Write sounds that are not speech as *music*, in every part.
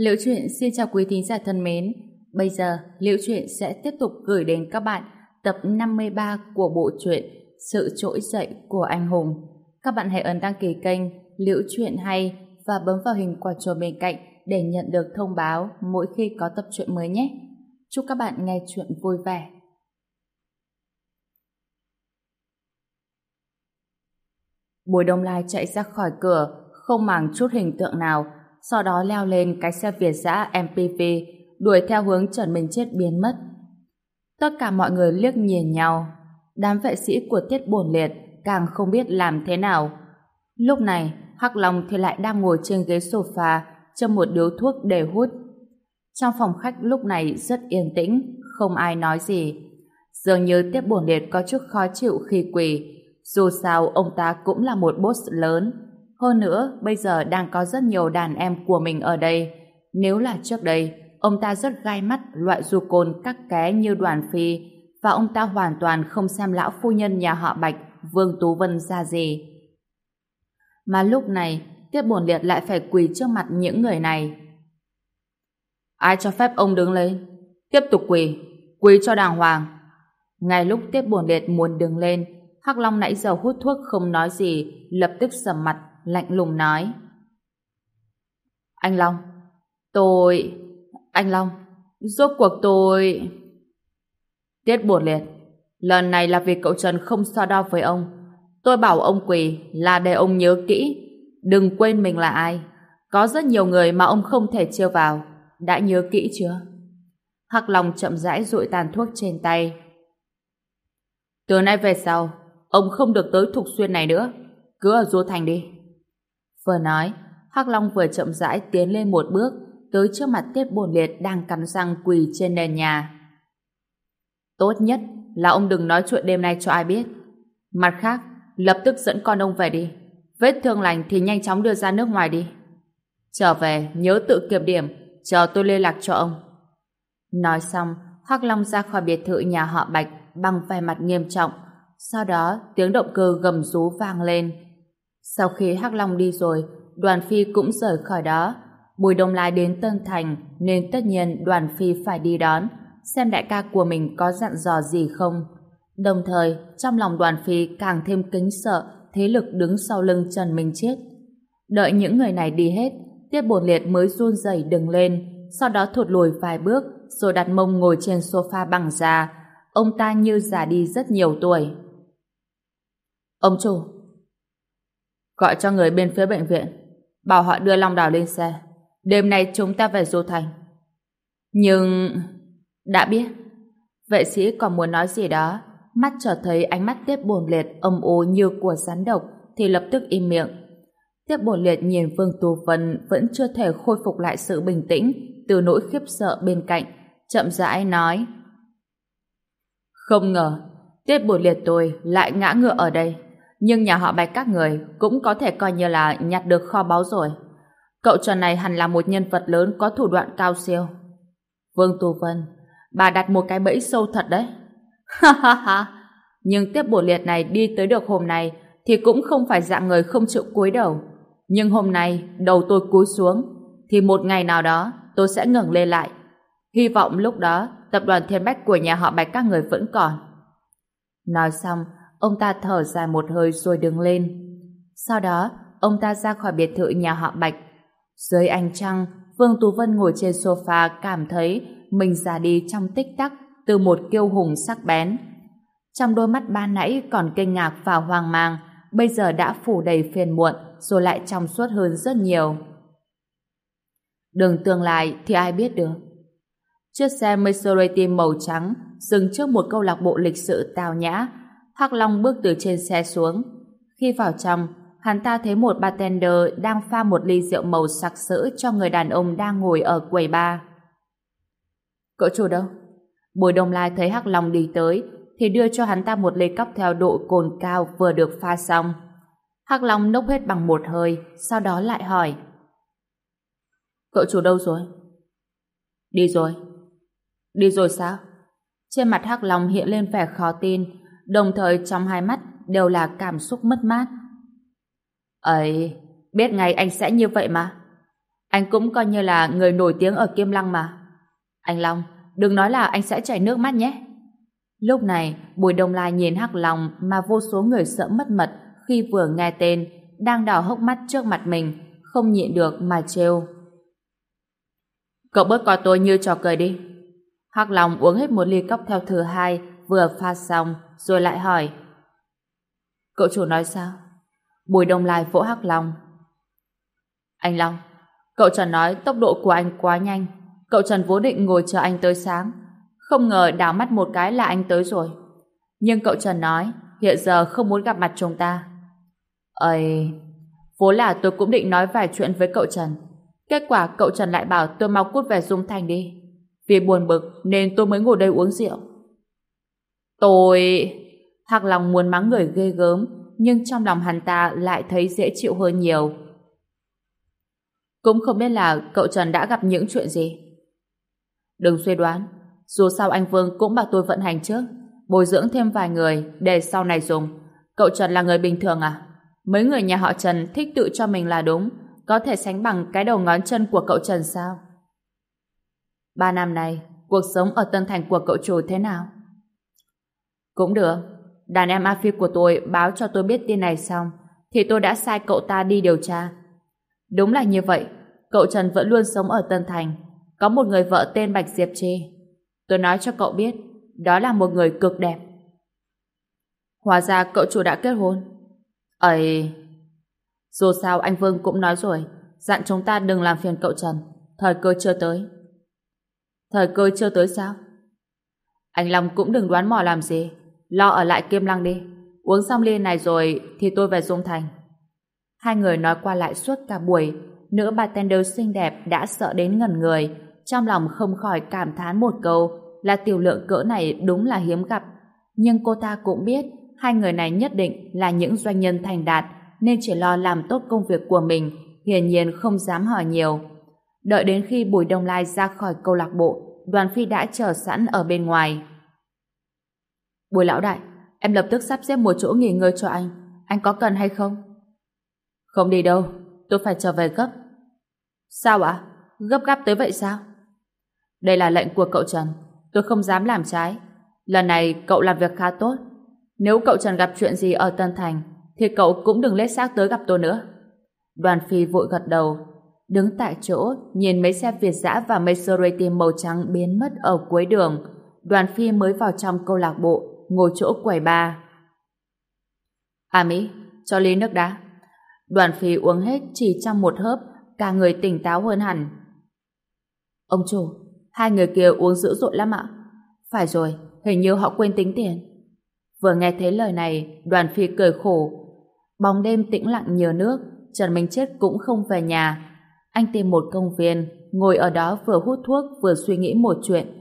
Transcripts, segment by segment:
Liễu truyện xin chào quý thính giả thân mến. Bây giờ, Liễu truyện sẽ tiếp tục gửi đến các bạn tập 53 của bộ truyện Sự trỗi dậy của anh hùng. Các bạn hãy ấn đăng ký kênh Liễu truyện hay và bấm vào hình quả chuông bên cạnh để nhận được thông báo mỗi khi có tập truyện mới nhé. Chúc các bạn nghe truyện vui vẻ. Bùi Đông Lai chạy ra khỏi cửa, không màng chút hình tượng nào, sau đó leo lên cái xe Việt giã MPV, đuổi theo hướng Trần Minh Chết biến mất. Tất cả mọi người liếc nhìn nhau. Đám vệ sĩ của Tiết Bổn Liệt càng không biết làm thế nào. Lúc này, Hắc Long thì lại đang ngồi trên ghế sofa, châm một điếu thuốc để hút. Trong phòng khách lúc này rất yên tĩnh, không ai nói gì. Dường như Tiết Bổn Liệt có chút khó chịu khi quỳ, dù sao ông ta cũng là một boss lớn. Hơn nữa, bây giờ đang có rất nhiều đàn em của mình ở đây. Nếu là trước đây, ông ta rất gai mắt loại du côn các ké như đoàn phi và ông ta hoàn toàn không xem lão phu nhân nhà họ Bạch Vương Tú Vân ra gì. Mà lúc này, Tiết Bồn Liệt lại phải quỳ trước mặt những người này. Ai cho phép ông đứng lên? Tiếp tục quỳ, quỳ cho đàng hoàng. Ngay lúc Tiết Bồn Liệt muốn đứng lên, Hắc Long nãy giờ hút thuốc không nói gì, lập tức sầm mặt, lạnh lùng nói. Anh Long, tôi... Anh Long, rốt cuộc tôi... Tiết buồn liệt, lần này là vì cậu Trần không so đo với ông. Tôi bảo ông quỳ là để ông nhớ kỹ, đừng quên mình là ai. Có rất nhiều người mà ông không thể chiêu vào. Đã nhớ kỹ chưa? Hắc Long chậm rãi rụi tàn thuốc trên tay. Từ nay về sau, ông không được tới Thục Xuyên này nữa. Cứ ở Du Thành đi. Vừa nói, Hắc Long vừa chậm rãi tiến lên một bước, tới trước mặt Tiết Bồn Liệt đang cắn răng quỳ trên nền nhà. Tốt nhất là ông đừng nói chuyện đêm nay cho ai biết. Mặt khác, lập tức dẫn con ông về đi. Vết thương lành thì nhanh chóng đưa ra nước ngoài đi. Trở về, nhớ tự kiểm điểm, chờ tôi liên lạc cho ông. Nói xong, Hắc Long ra khỏi biệt thự nhà họ Bạch bằng vẻ mặt nghiêm trọng. Sau đó, tiếng động cơ gầm rú vang lên. Sau khi Hắc Long đi rồi, đoàn phi cũng rời khỏi đó. Bùi Đông Lai đến Tân Thành nên tất nhiên đoàn phi phải đi đón, xem đại ca của mình có dặn dò gì không. Đồng thời, trong lòng đoàn phi càng thêm kính sợ thế lực đứng sau lưng Trần Minh Chết. Đợi những người này đi hết, Tiết Bồn Liệt mới run rẩy đứng lên, sau đó thụt lùi vài bước, rồi đặt mông ngồi trên sofa bằng da. Ông ta như già đi rất nhiều tuổi. Ông chủ, gọi cho người bên phía bệnh viện, bảo họ đưa Long Đào lên xe. Đêm nay chúng ta về Du Thành. Nhưng... Đã biết. Vệ sĩ còn muốn nói gì đó, mắt trở thấy ánh mắt tiếp bồn liệt âm u như của rắn độc, thì lập tức im miệng. Tiếp bồn liệt nhìn Vương Tù Vân vẫn chưa thể khôi phục lại sự bình tĩnh từ nỗi khiếp sợ bên cạnh, chậm rãi nói. Không ngờ, tiếp bồn liệt tôi lại ngã ngựa ở đây nhưng nhà họ Bạch các người cũng có thể coi như là nhặt được kho báu rồi. Cậu trò này hẳn là một nhân vật lớn có thủ đoạn cao siêu. Vương Tù Vân, bà đặt một cái bẫy sâu thật đấy. Ha ha ha, nhưng tiếp bổ liệt này đi tới được hôm nay thì cũng không phải dạng người không chịu cúi đầu. Nhưng hôm nay đầu tôi cúi xuống thì một ngày nào đó tôi sẽ ngẩng lên lại. Hy vọng lúc đó tập đoàn Thiên Bách của nhà họ Bạch các người vẫn còn. Nói xong, Ông ta thở dài một hơi rồi đứng lên. Sau đó, ông ta ra khỏi biệt thự nhà họ Bạch. Dưới ánh trăng, Vương Tú Vân ngồi trên sofa cảm thấy mình già đi trong tích tắc từ một kiêu hùng sắc bén. Trong đôi mắt ban nãy còn kinh ngạc và hoang mang, bây giờ đã phủ đầy phiền muộn rồi lại trong suốt hơn rất nhiều. Đường tương lai thì ai biết được. Chiếc xe Maserati màu trắng dừng trước một câu lạc bộ lịch sự tào nhã Hắc Long bước từ trên xe xuống. Khi vào trong, hắn ta thấy một bartender đang pha một ly rượu màu sặc sỡ cho người đàn ông đang ngồi ở quầy bar. Cậu chủ đâu? Bùi Đông Lai thấy Hắc Long đi tới thì đưa cho hắn ta một ly cốc theo độ cồn cao vừa được pha xong. Hắc Long nốc hết bằng một hơi, sau đó lại hỏi. Cậu chủ đâu rồi? Đi rồi. Đi rồi sao? Trên mặt Hắc Long hiện lên vẻ khó tin, đồng thời trong hai mắt đều là cảm xúc mất mát. Ấy, biết ngay anh sẽ như vậy mà. Anh cũng coi như là người nổi tiếng ở Kim Lăng mà. Anh Long, đừng nói là anh sẽ chảy nước mắt nhé. Lúc này, Bùi Đông Lai nhìn Hắc Long mà vô số người sợ mất mật khi vừa nghe tên, đang đào hốc mắt trước mặt mình, không nhịn được mà trêu. Cậu bớt coi tôi như trò cười đi. Hắc Long uống hết một ly cốc theo thứ hai, vừa pha xong, rồi lại hỏi. Cậu chủ nói sao? Bùi Đông Lai vỗ Hắc Long. Anh Long, cậu Trần nói tốc độ của anh quá nhanh. Cậu Trần vốn định ngồi chờ anh tới sáng. Không ngờ đảo mắt một cái là anh tới rồi. Nhưng cậu Trần nói hiện giờ không muốn gặp mặt chúng ta. ơi Vốn là tôi cũng định nói vài chuyện với cậu Trần. Kết quả cậu Trần lại bảo tôi mau cút về Dung Thành đi. Vì buồn bực nên tôi mới ngồi đây uống rượu. Tôi... Hạc lòng muốn mắng người ghê gớm nhưng trong lòng hắn ta lại thấy dễ chịu hơn nhiều. Cũng không biết là cậu Trần đã gặp những chuyện gì. Đừng suy đoán, dù sao anh Vương cũng bảo tôi vận hành trước, bồi dưỡng thêm vài người để sau này dùng. Cậu Trần là người bình thường à? Mấy người nhà họ Trần thích tự cho mình là đúng, có thể sánh bằng cái đầu ngón chân của cậu Trần sao? Ba năm nay, cuộc sống ở Tân Thành của cậu chủ thế nào? Cũng được. Đàn em A Phi của tôi báo cho tôi biết tin này xong, thì tôi đã sai cậu ta đi điều tra. Đúng là như vậy, cậu Trần vẫn luôn sống ở Tân Thành, có một người vợ tên Bạch Diệp Trê. Tôi nói cho cậu biết, đó là một người cực đẹp. Hóa ra cậu chủ đã kết hôn. Ấy... Dù sao anh Vương cũng nói rồi, dặn chúng ta đừng làm phiền cậu Trần, thời cơ chưa tới. Thời cơ chưa tới sao? Anh Long cũng đừng đoán mò làm gì, lo ở lại Kim Lăng đi. Uống xong ly này rồi thì tôi về Dung Thành. Hai người nói qua lại suốt cả buổi, nữ bartender xinh đẹp đã sợ đến ngẩn người, trong lòng không khỏi cảm thán một câu là tiểu lượng cỡ này đúng là hiếm gặp. Nhưng cô ta cũng biết hai người này nhất định là những doanh nhân thành đạt nên chỉ lo làm tốt công việc của mình, hiển nhiên không dám hỏi nhiều. Đợi đến khi Bùi Đông Lai ra khỏi câu lạc bộ, đoàn phi đã chờ sẵn ở bên ngoài. Bùi lão đại, em lập tức sắp xếp một chỗ nghỉ ngơi cho anh. Anh có cần hay không? Không đi đâu, tôi phải trở về gấp. Sao ạ? Gấp gáp tới vậy sao? Đây là lệnh của cậu Trần. Tôi không dám làm trái. Lần này cậu làm việc khá tốt. Nếu cậu Trần gặp chuyện gì ở Tân Thành, thì cậu cũng đừng lết xác tới gặp tôi nữa. Đoàn phi vội gật đầu, đứng tại chỗ, nhìn mấy xe Việt dã và Maserati màu trắng biến mất ở cuối đường. Đoàn phi mới vào trong câu lạc bộ, ngồi chỗ quầy ba. À Mỹ, cho ly nước đá. Đoàn phi uống hết chỉ trong một hớp, cả người tỉnh táo hơn hẳn. Ông chủ, hai người kia uống dữ dội lắm ạ. Phải rồi, hình như họ quên tính tiền. Vừa nghe thấy lời này, đoàn phi cười khổ. Bóng đêm tĩnh lặng nhiều nước, Trần Minh Chết cũng không về nhà. Anh tìm một công viên, ngồi ở đó vừa hút thuốc vừa suy nghĩ một chuyện.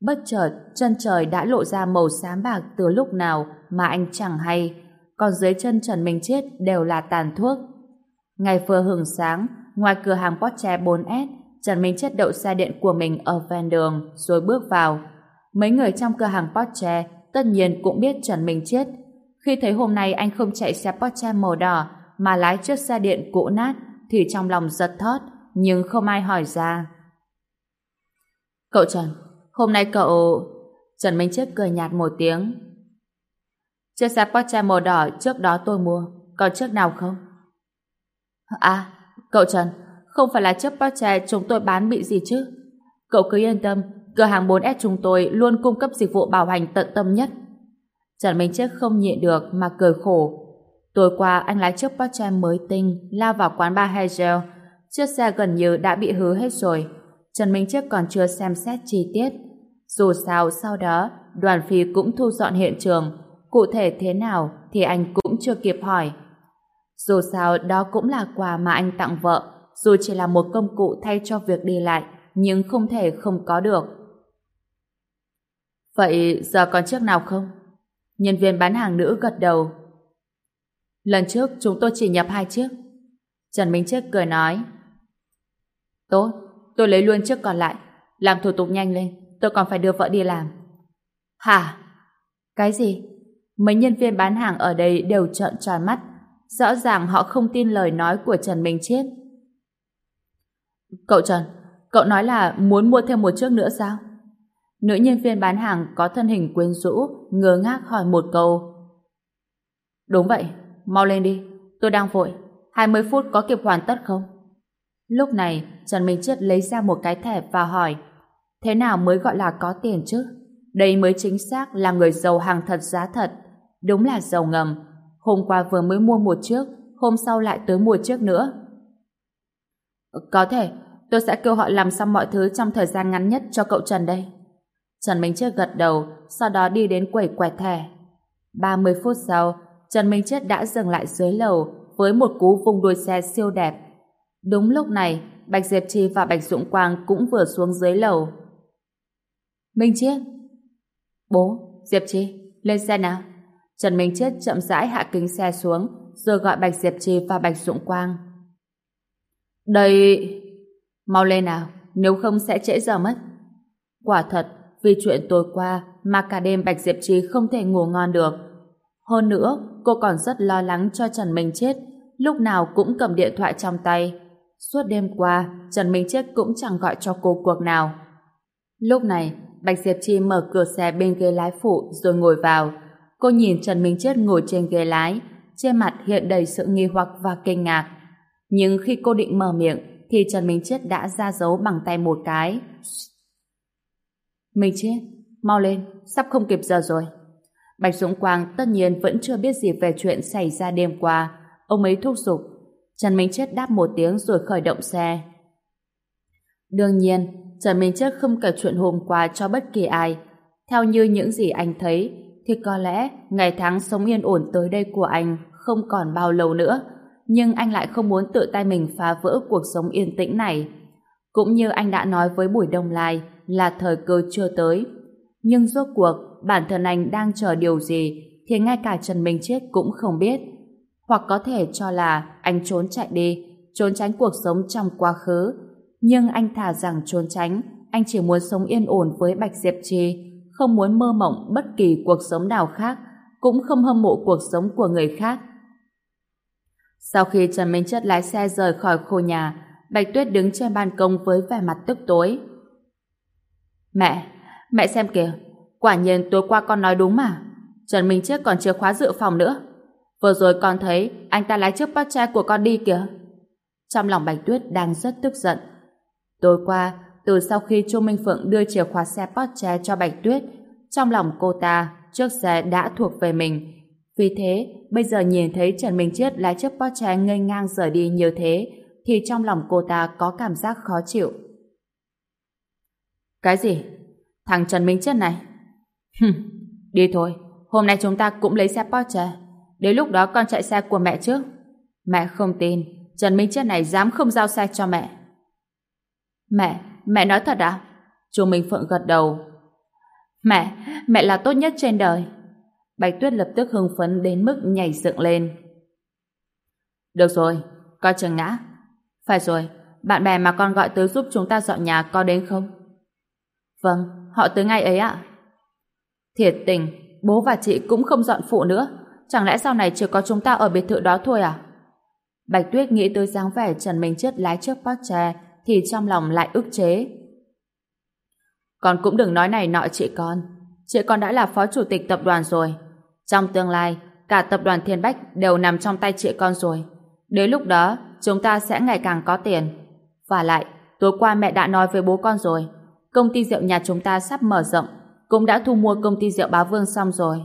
Bất chợt, chân trời đã lộ ra màu xám bạc từ lúc nào mà anh chẳng hay, còn dưới chân Trần Minh Chết đều là tàn thuốc. Ngày vừa hừng sáng, ngoài cửa hàng Porsche 4S, Trần Minh Chết đậu xe điện của mình ở ven đường rồi bước vào. Mấy người trong cửa hàng Porsche tất nhiên cũng biết Trần Minh Chết. Khi thấy hôm nay anh không chạy xe Porsche màu đỏ mà lái chiếc xe điện cũ nát thì trong lòng giật thót nhưng không ai hỏi ra. Cậu Trần, hôm nay cậu... Trần Minh Chết cười nhạt một tiếng. Chiếc xe Porsche màu đỏ trước đó tôi mua, còn chiếc nào không? À, cậu Trần, không phải là chiếc Porsche chúng tôi bán bị gì chứ? Cậu cứ yên tâm, cửa hàng 4S chúng tôi luôn cung cấp dịch vụ bảo hành tận tâm nhất. Trần Minh Chết không nhịn được mà cười khổ. Tối qua anh lái chiếc Porsche mới tinh lao vào quán bar Hegel. Chiếc xe gần như đã bị hư hết rồi. Trần Minh Chiếc còn chưa xem xét chi tiết. Dù sao sau đó đoàn phi cũng thu dọn hiện trường. Cụ thể thế nào thì anh cũng chưa kịp hỏi. Dù sao đó cũng là quà mà anh tặng vợ dù chỉ là một công cụ thay cho việc đi lại nhưng không thể không có được. Vậy giờ còn chiếc nào không? Nhân viên bán hàng nữ gật đầu. Lần trước chúng tôi chỉ nhập hai chiếc. Trần Minh Chiếc cười nói. Tốt, tôi lấy luôn chiếc còn lại. Làm thủ tục nhanh lên, tôi còn phải đưa vợ đi làm. Hả? Cái gì? Mấy nhân viên bán hàng ở đây đều trợn tròn mắt. Rõ ràng họ không tin lời nói của Trần Minh Chết. Cậu Trần, cậu nói là muốn mua thêm một chiếc nữa sao? Nữ nhân viên bán hàng có thân hình quyến rũ, ngơ ngác hỏi một câu. Đúng vậy, mau lên đi, tôi đang vội, 20 phút có kịp hoàn tất không? Lúc này, Trần Minh Chết lấy ra một cái thẻ và hỏi Thế nào mới gọi là có tiền chứ? Đây mới chính xác là người giàu hàng thật giá thật. Đúng là giàu ngầm. Hôm qua vừa mới mua một chiếc, hôm sau lại tới mua chiếc nữa. Có thể, tôi sẽ kêu họ làm xong mọi thứ trong thời gian ngắn nhất cho cậu Trần đây. Trần Minh Chết gật đầu, sau đó đi đến quầy quẹt thẻ. 30 phút sau, Trần Minh Chết đã dừng lại dưới lầu với một cú vung đuôi xe siêu đẹp. Đúng lúc này, Bạch Diệp Trì và Bạch Dũng Quang cũng vừa xuống dưới lầu. Minh Chiết Bố, Diệp Trì, lên xe nào. Trần Minh Chiết chậm rãi hạ kính xe xuống, rồi gọi Bạch Diệp Trì và Bạch Dũng Quang. Đây... Mau lên nào, nếu không sẽ trễ giờ mất. Quả thật, vì chuyện tối qua mà cả đêm Bạch Diệp Trì không thể ngủ ngon được. Hơn nữa, cô còn rất lo lắng cho Trần Minh Chết, lúc nào cũng cầm điện thoại trong tay. Suốt đêm qua, Trần Minh Chết cũng chẳng gọi cho cô cuộc nào. Lúc này, Bạch Diệp Chi mở cửa xe bên ghế lái phụ rồi ngồi vào. Cô nhìn Trần Minh Chết ngồi trên ghế lái, trên mặt hiện đầy sự nghi hoặc và kinh ngạc. Nhưng khi cô định mở miệng, thì Trần Minh Chết đã ra dấu bằng tay một cái. Minh Chết, mau lên, sắp không kịp giờ rồi. Bạch Dũng Quang tất nhiên vẫn chưa biết gì về chuyện xảy ra đêm qua. Ông ấy thúc giục. Trần Minh Chết đáp một tiếng rồi khởi động xe. Đương nhiên, Trần Minh Chết không kể chuyện hôm qua cho bất kỳ ai. Theo như những gì anh thấy, thì có lẽ ngày tháng sống yên ổn tới đây của anh không còn bao lâu nữa. Nhưng anh lại không muốn tự tay mình phá vỡ cuộc sống yên tĩnh này. Cũng như anh đã nói với Bùi Đông Lai là thời cơ chưa tới. Nhưng rốt cuộc, bản thân anh đang chờ điều gì thì ngay cả Trần Minh Chết cũng không biết. Hoặc có thể cho là anh trốn chạy đi, trốn tránh cuộc sống trong quá khứ, nhưng anh thà rằng trốn tránh, anh chỉ muốn sống yên ổn với Bạch Diệp Trì, không muốn mơ mộng bất kỳ cuộc sống nào khác, cũng không hâm mộ cuộc sống của người khác. Sau khi Trần Minh Chất lái xe rời khỏi khu nhà, Bạch Tuyết đứng trên ban công với vẻ mặt tức tối. Mẹ, mẹ xem kìa, quả nhiên tối qua con nói đúng mà. Trần Minh Chất còn chìa khóa dự phòng nữa. Vừa rồi con thấy anh ta lái chiếc Porsche của con đi kìa. Trong lòng Bạch Tuyết đang rất tức giận. Tối qua, từ sau khi Chu Minh Phượng đưa chìa khóa xe Porsche cho Bạch Tuyết, trong lòng cô ta, chiếc xe đã thuộc về mình. Vì thế, bây giờ nhìn thấy Trần Minh Chiết lái chiếc Porsche ngây ngang rời đi như thế, thì trong lòng cô ta có cảm giác khó chịu. Cái gì? Thằng Trần Minh Chiết này? Hừm, đi thôi, hôm nay chúng ta cũng lấy xe Porsche. Đến lúc đó con chạy xe của mẹ trước. Mẹ không tin, Trần Minh chết này dám không giao xe cho mẹ. Mẹ, mẹ nói thật à? Chu Minh Phượng gật đầu. Mẹ, mẹ là tốt nhất trên đời. Bạch Tuyết lập tức hưng phấn đến mức nhảy dựng lên. Được rồi, coi chừng ngã. Phải rồi, bạn bè mà con gọi tới giúp chúng ta dọn nhà có đến không? Vâng, họ tới ngay ấy ạ. Thiệt tình, bố và chị cũng không dọn phụ nữa. Chẳng lẽ sau này chỉ có chúng ta ở biệt thự đó thôi à? Bạch Tuyết nghĩ tới dáng vẻ Trần Minh Chết lái chiếc Porsche thì trong lòng lại ức chế. Con cũng đừng nói này nọ chị con. Chị con đã là phó chủ tịch tập đoàn rồi. Trong tương lai, cả tập đoàn Thiên Bách đều nằm trong tay chị con rồi. Đến lúc đó, chúng ta sẽ ngày càng có tiền. Và lại, tối qua mẹ đã nói với bố con rồi. Công ty rượu nhà chúng ta sắp mở rộng, cũng đã thu mua công ty rượu Bá Vương xong rồi.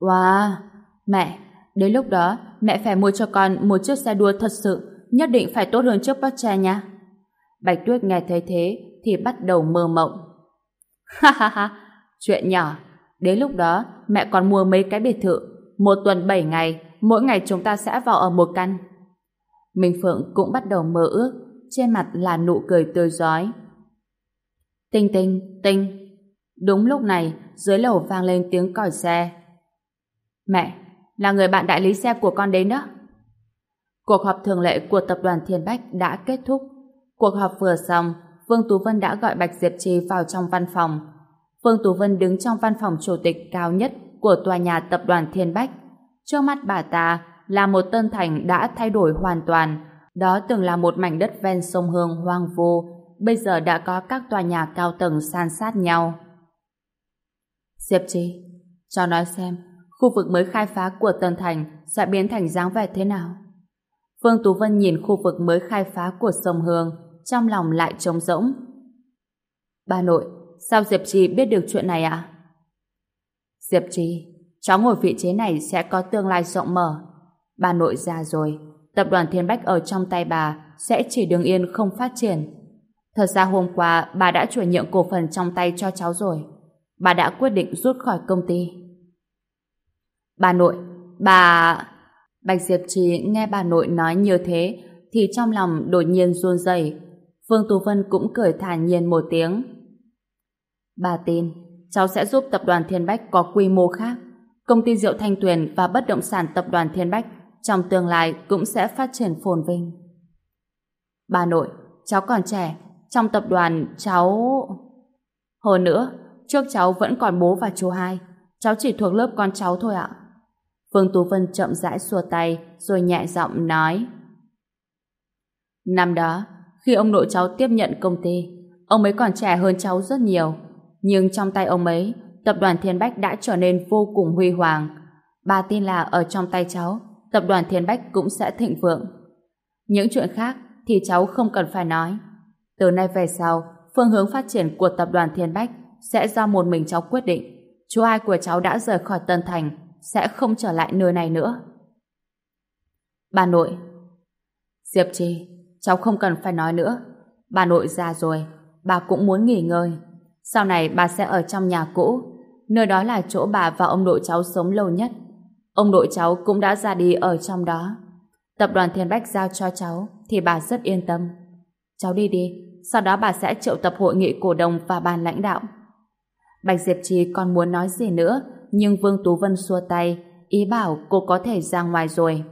Wow! Mẹ, đến lúc đó, mẹ phải mua cho con một chiếc xe đua thật sự, nhất định phải tốt hơn chiếc Porsche nha. Bạch Tuyết nghe thấy thế thì bắt đầu mơ mộng. *laughs* Ha ha ha, chuyện nhỏ. Đến lúc đó, mẹ còn mua mấy cái biệt thự. Một tuần bảy ngày, mỗi ngày chúng ta sẽ vào ở một căn. Minh Phượng cũng bắt đầu mơ ước, trên mặt là nụ cười tươi giói. Tinh tinh, tinh. Đúng lúc này, dưới lầu vang lên tiếng còi xe. Mẹ, là người bạn đại lý xe của con đến đó. Cuộc họp thường lệ của tập đoàn Thiên Bách đã kết thúc. Cuộc họp vừa xong, Vương Tú Vân đã gọi Bạch Diệp Trì vào trong văn phòng. Vương Tú Vân đứng trong văn phòng chủ tịch cao nhất của tòa nhà tập đoàn Thiên Bách. Trước mắt bà ta là một tân thành đã thay đổi hoàn toàn, Đó từng là một mảnh đất ven sông Hương hoang vu, bây giờ đã có các tòa nhà cao tầng san sát nhau. Diệp Trì, cho nói xem, khu vực mới khai phá của Tân Thành sẽ biến thành dáng vẻ thế nào? Phương Tú Vân nhìn khu vực mới khai phá của sông Hương, trong lòng lại trống rỗng. Bà nội, sao Diệp Trì biết được chuyện này ạ? Diệp Trì, cháu ngồi vị trí này sẽ có tương lai rộng mở. Bà nội già rồi, tập đoàn Thiên Bách ở trong tay bà sẽ chỉ đứng yên không phát triển. Thật ra hôm qua bà đã chuyển nhượng cổ phần trong tay cho cháu rồi. Bà đã quyết định rút khỏi công ty. Bà nội, bà... Bạch Diệp Trì nghe bà nội nói như thế thì trong lòng đột nhiên run rẩy. Phương Tú Vân cũng cười thản nhiên một tiếng. Bà tin, cháu sẽ giúp tập đoàn Thiên Bách có quy mô khác. Công ty rượu Thanh Tuyền và bất động sản tập đoàn Thiên Bách trong tương lai cũng sẽ phát triển phồn vinh. Bà nội, cháu còn trẻ, trong tập đoàn cháu... Hơn nữa, trước cháu vẫn còn bố và chú hai, cháu chỉ thuộc lớp con cháu thôi ạ. Phương Tú Vân chậm rãi xua tay rồi nhẹ giọng nói Năm đó, khi ông nội cháu tiếp nhận công ty, ông ấy còn trẻ hơn cháu rất nhiều. Nhưng trong tay ông ấy, tập đoàn Thiên Bách đã trở nên vô cùng huy hoàng. Bà tin là ở trong tay cháu, tập đoàn Thiên Bách cũng sẽ thịnh vượng. Những chuyện khác thì cháu không cần phải nói. Từ nay về sau, phương hướng phát triển của tập đoàn Thiên Bách sẽ do một mình cháu quyết định. Chú hai của cháu đã rời khỏi Tân Thành, sẽ không trở lại nơi này nữa. Bà nội Diệp Trì, cháu không cần phải nói nữa. Bà nội già rồi, bà cũng muốn nghỉ ngơi. Sau này bà sẽ ở trong nhà cũ, nơi đó là chỗ bà và ông nội cháu sống lâu nhất. Ông nội cháu cũng đã ra đi ở trong đó. Tập đoàn Thiên Bách giao cho cháu thì bà rất yên tâm. Cháu đi đi, sau đó bà sẽ triệu tập hội nghị cổ đông và ban lãnh đạo. Bạch Diệp Trì còn muốn nói gì nữa, nhưng Vương Tú Vân xua tay, ý bảo cô có thể ra ngoài rồi.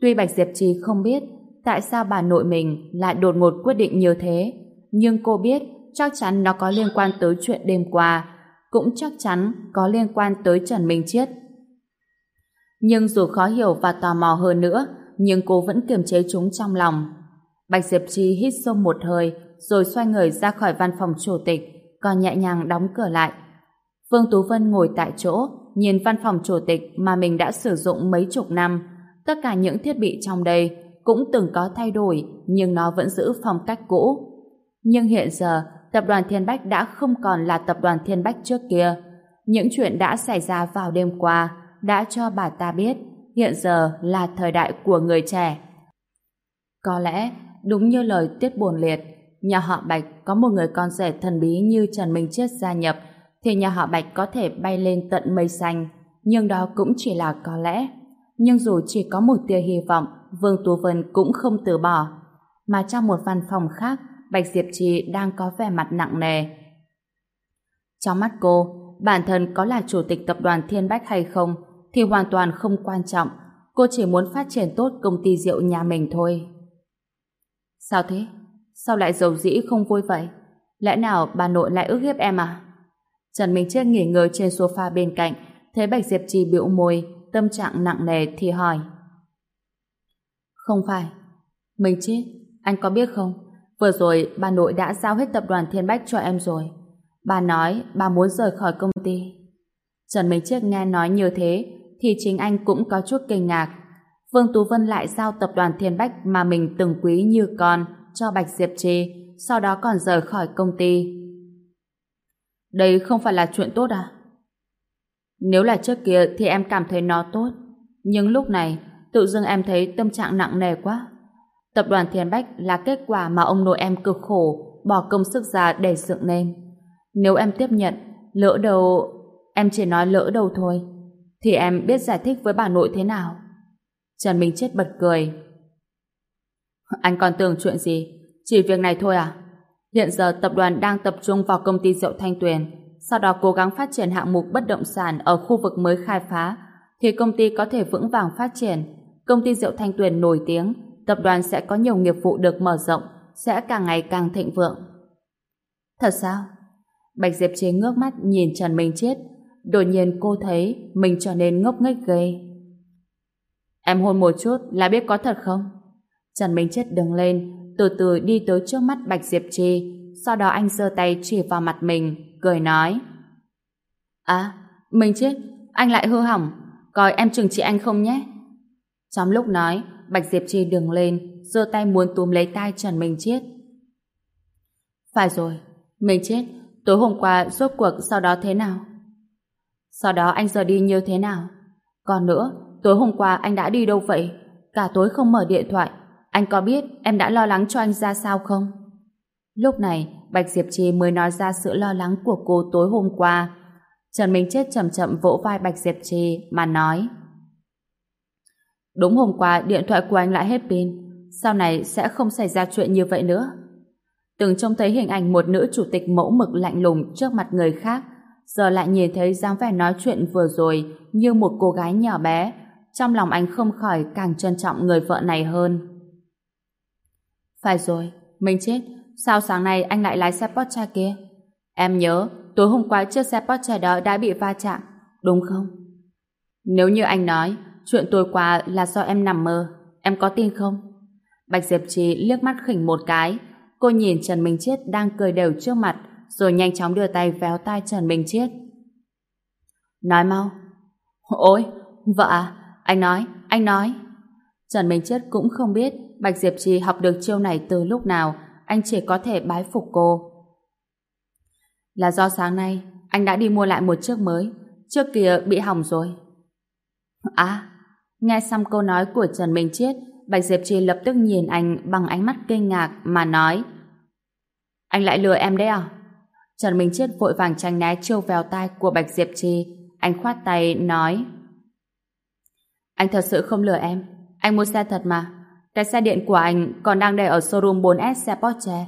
Tuy Bạch Diệp Trì không biết tại sao bà nội mình lại đột ngột quyết định như thế, nhưng cô biết chắc chắn nó có liên quan tới chuyện đêm qua, cũng chắc chắn có liên quan tới Trần Minh Chiết. Nhưng dù khó hiểu và tò mò hơn nữa, nhưng cô vẫn kiềm chế chúng trong lòng. Bạch Diệp trì hít sâu một hơi, rồi xoay người ra khỏi văn phòng chủ tịch, còn nhẹ nhàng đóng cửa lại. Vương Tú Vân ngồi tại chỗ, nhìn văn phòng chủ tịch mà mình đã sử dụng mấy chục năm. Tất cả những thiết bị trong đây cũng từng có thay đổi, nhưng nó vẫn giữ phong cách cũ. Nhưng hiện giờ, tập đoàn Thiên Bách đã không còn là tập đoàn Thiên Bách trước kia. Những chuyện đã xảy ra vào đêm qua đã cho bà ta biết hiện giờ là thời đại của người trẻ. Có lẽ, đúng như lời Tiết buồn Liệt, nhà họ Bạch có một người con rể thần bí như Trần Minh Chiết gia nhập thì nhà họ Bạch có thể bay lên tận mây xanh, nhưng đó cũng chỉ là có lẽ. Nhưng dù chỉ có một tia hy vọng, Vương Tú Vân cũng không từ bỏ. Mà trong một văn phòng khác, Bạch Diệp Trì đang có vẻ mặt nặng nề. Trong mắt cô, bản thân có là chủ tịch tập đoàn Thiên Bách hay không thì hoàn toàn không quan trọng. Cô chỉ muốn phát triển tốt công ty rượu nhà mình thôi. Sao thế? Sao lại giàu dĩ không vui vậy? Lẽ nào bà nội lại ức hiếp em à? Trần Minh Chết nghỉ ngơi trên sofa bên cạnh, thấy Bạch Diệp Trì bĩu môi, tâm trạng nặng nề thì hỏi. Không phải. Minh Chết, anh có biết không? Vừa rồi bà nội đã giao hết tập đoàn Thiên Bách cho em rồi. Bà nói bà muốn rời khỏi công ty. Trần Minh Chết nghe nói như thế thì chính anh cũng có chút kinh ngạc. Vương Tú Vân lại giao tập đoàn Thiên Bách mà mình từng quý như con cho Bạch Diệp Trì, sau đó còn rời khỏi công ty. Đây không phải là chuyện tốt à? Nếu là trước kia thì em cảm thấy nó tốt. Nhưng lúc này, tự dưng em thấy tâm trạng nặng nề quá. Tập đoàn Thiên Bách là kết quả mà ông nội em cực khổ, bỏ công sức ra để dựng nên. Nếu em tiếp nhận, lỡ đầu... Em chỉ nói lỡ đầu thôi. Thì em biết giải thích với bà nội thế nào? Trần Minh Chết bật cười. Anh còn tưởng chuyện gì? Chỉ việc này thôi à? Hiện giờ tập đoàn đang tập trung vào công ty rượu Thanh Tuyền, sau đó cố gắng phát triển hạng mục bất động sản ở khu vực mới khai phá, thì công ty có thể vững vàng phát triển. Công ty rượu Thanh Tuyền nổi tiếng, tập đoàn sẽ có nhiều nghiệp vụ được mở rộng, sẽ càng ngày càng thịnh vượng. Thật sao? Bạch Diệp Chế ngước mắt nhìn Trần Minh Chết, đột nhiên cô thấy mình trở nên ngốc nghếch ghê. Em hôn một chút là biết có thật không? Trần Minh Chết đứng lên, từ từ đi tới trước mắt Bạch Diệp Trì, sau đó anh giơ tay chỉ vào mặt mình, cười nói. À, mình Chết, anh lại hư hỏng, coi em trừng trị anh không nhé. Trong lúc nói, Bạch Diệp Trì đứng lên, giơ tay muốn túm lấy tay Trần Minh chiết Phải rồi, Minh Chết, tối hôm qua rốt cuộc sau đó thế nào? Sau đó anh giờ đi như thế nào? Còn nữa, tối hôm qua anh đã đi đâu vậy? Cả tối không mở điện thoại. Anh có biết em đã lo lắng cho anh ra sao không? Lúc này, Bạch Diệp Trì mới nói ra sự lo lắng của cô tối hôm qua. Trần Minh Chết chậm chậm vỗ vai Bạch Diệp Trì mà nói Đúng hôm qua điện thoại của anh lại hết pin. Sau này sẽ không xảy ra chuyện như vậy nữa. Từng trông thấy hình ảnh một nữ chủ tịch mẫu mực lạnh lùng trước mặt người khác giờ lại nhìn thấy dáng vẻ nói chuyện vừa rồi như một cô gái nhỏ bé trong lòng anh không khỏi càng trân trọng người vợ này hơn. Phải rồi, mình chết. Sao sáng nay anh lại lái xe Porsche kia? Em nhớ, tối hôm qua chiếc xe Porsche đó đã bị va chạm, đúng không? Nếu như anh nói, chuyện tối qua là do em nằm mơ, em có tin không? Bạch Diệp Trì liếc mắt khỉnh một cái, cô nhìn Trần Minh Chiết đang cười đều trước mặt, rồi nhanh chóng đưa tay véo tai Trần Minh Chiết Nói mau. Ôi, vợ à, anh nói, anh nói. Trần Minh Chết cũng không biết Bạch Diệp Trì học được chiêu này từ lúc nào, anh chỉ có thể bái phục cô. Là do sáng nay, anh đã đi mua lại một chiếc mới, trước kia bị hỏng rồi. À, nghe xong câu nói của Trần Minh Chết, Bạch Diệp Trì lập tức nhìn anh bằng ánh mắt kinh ngạc mà nói Anh lại lừa em đấy à? Trần Minh Chết vội vàng tranh né chiêu vèo tai của Bạch Diệp Trì. Anh khoát tay, nói Anh thật sự không lừa em. Anh mua xe thật mà. Cái xe điện của anh còn đang để ở showroom 4S xe Porsche.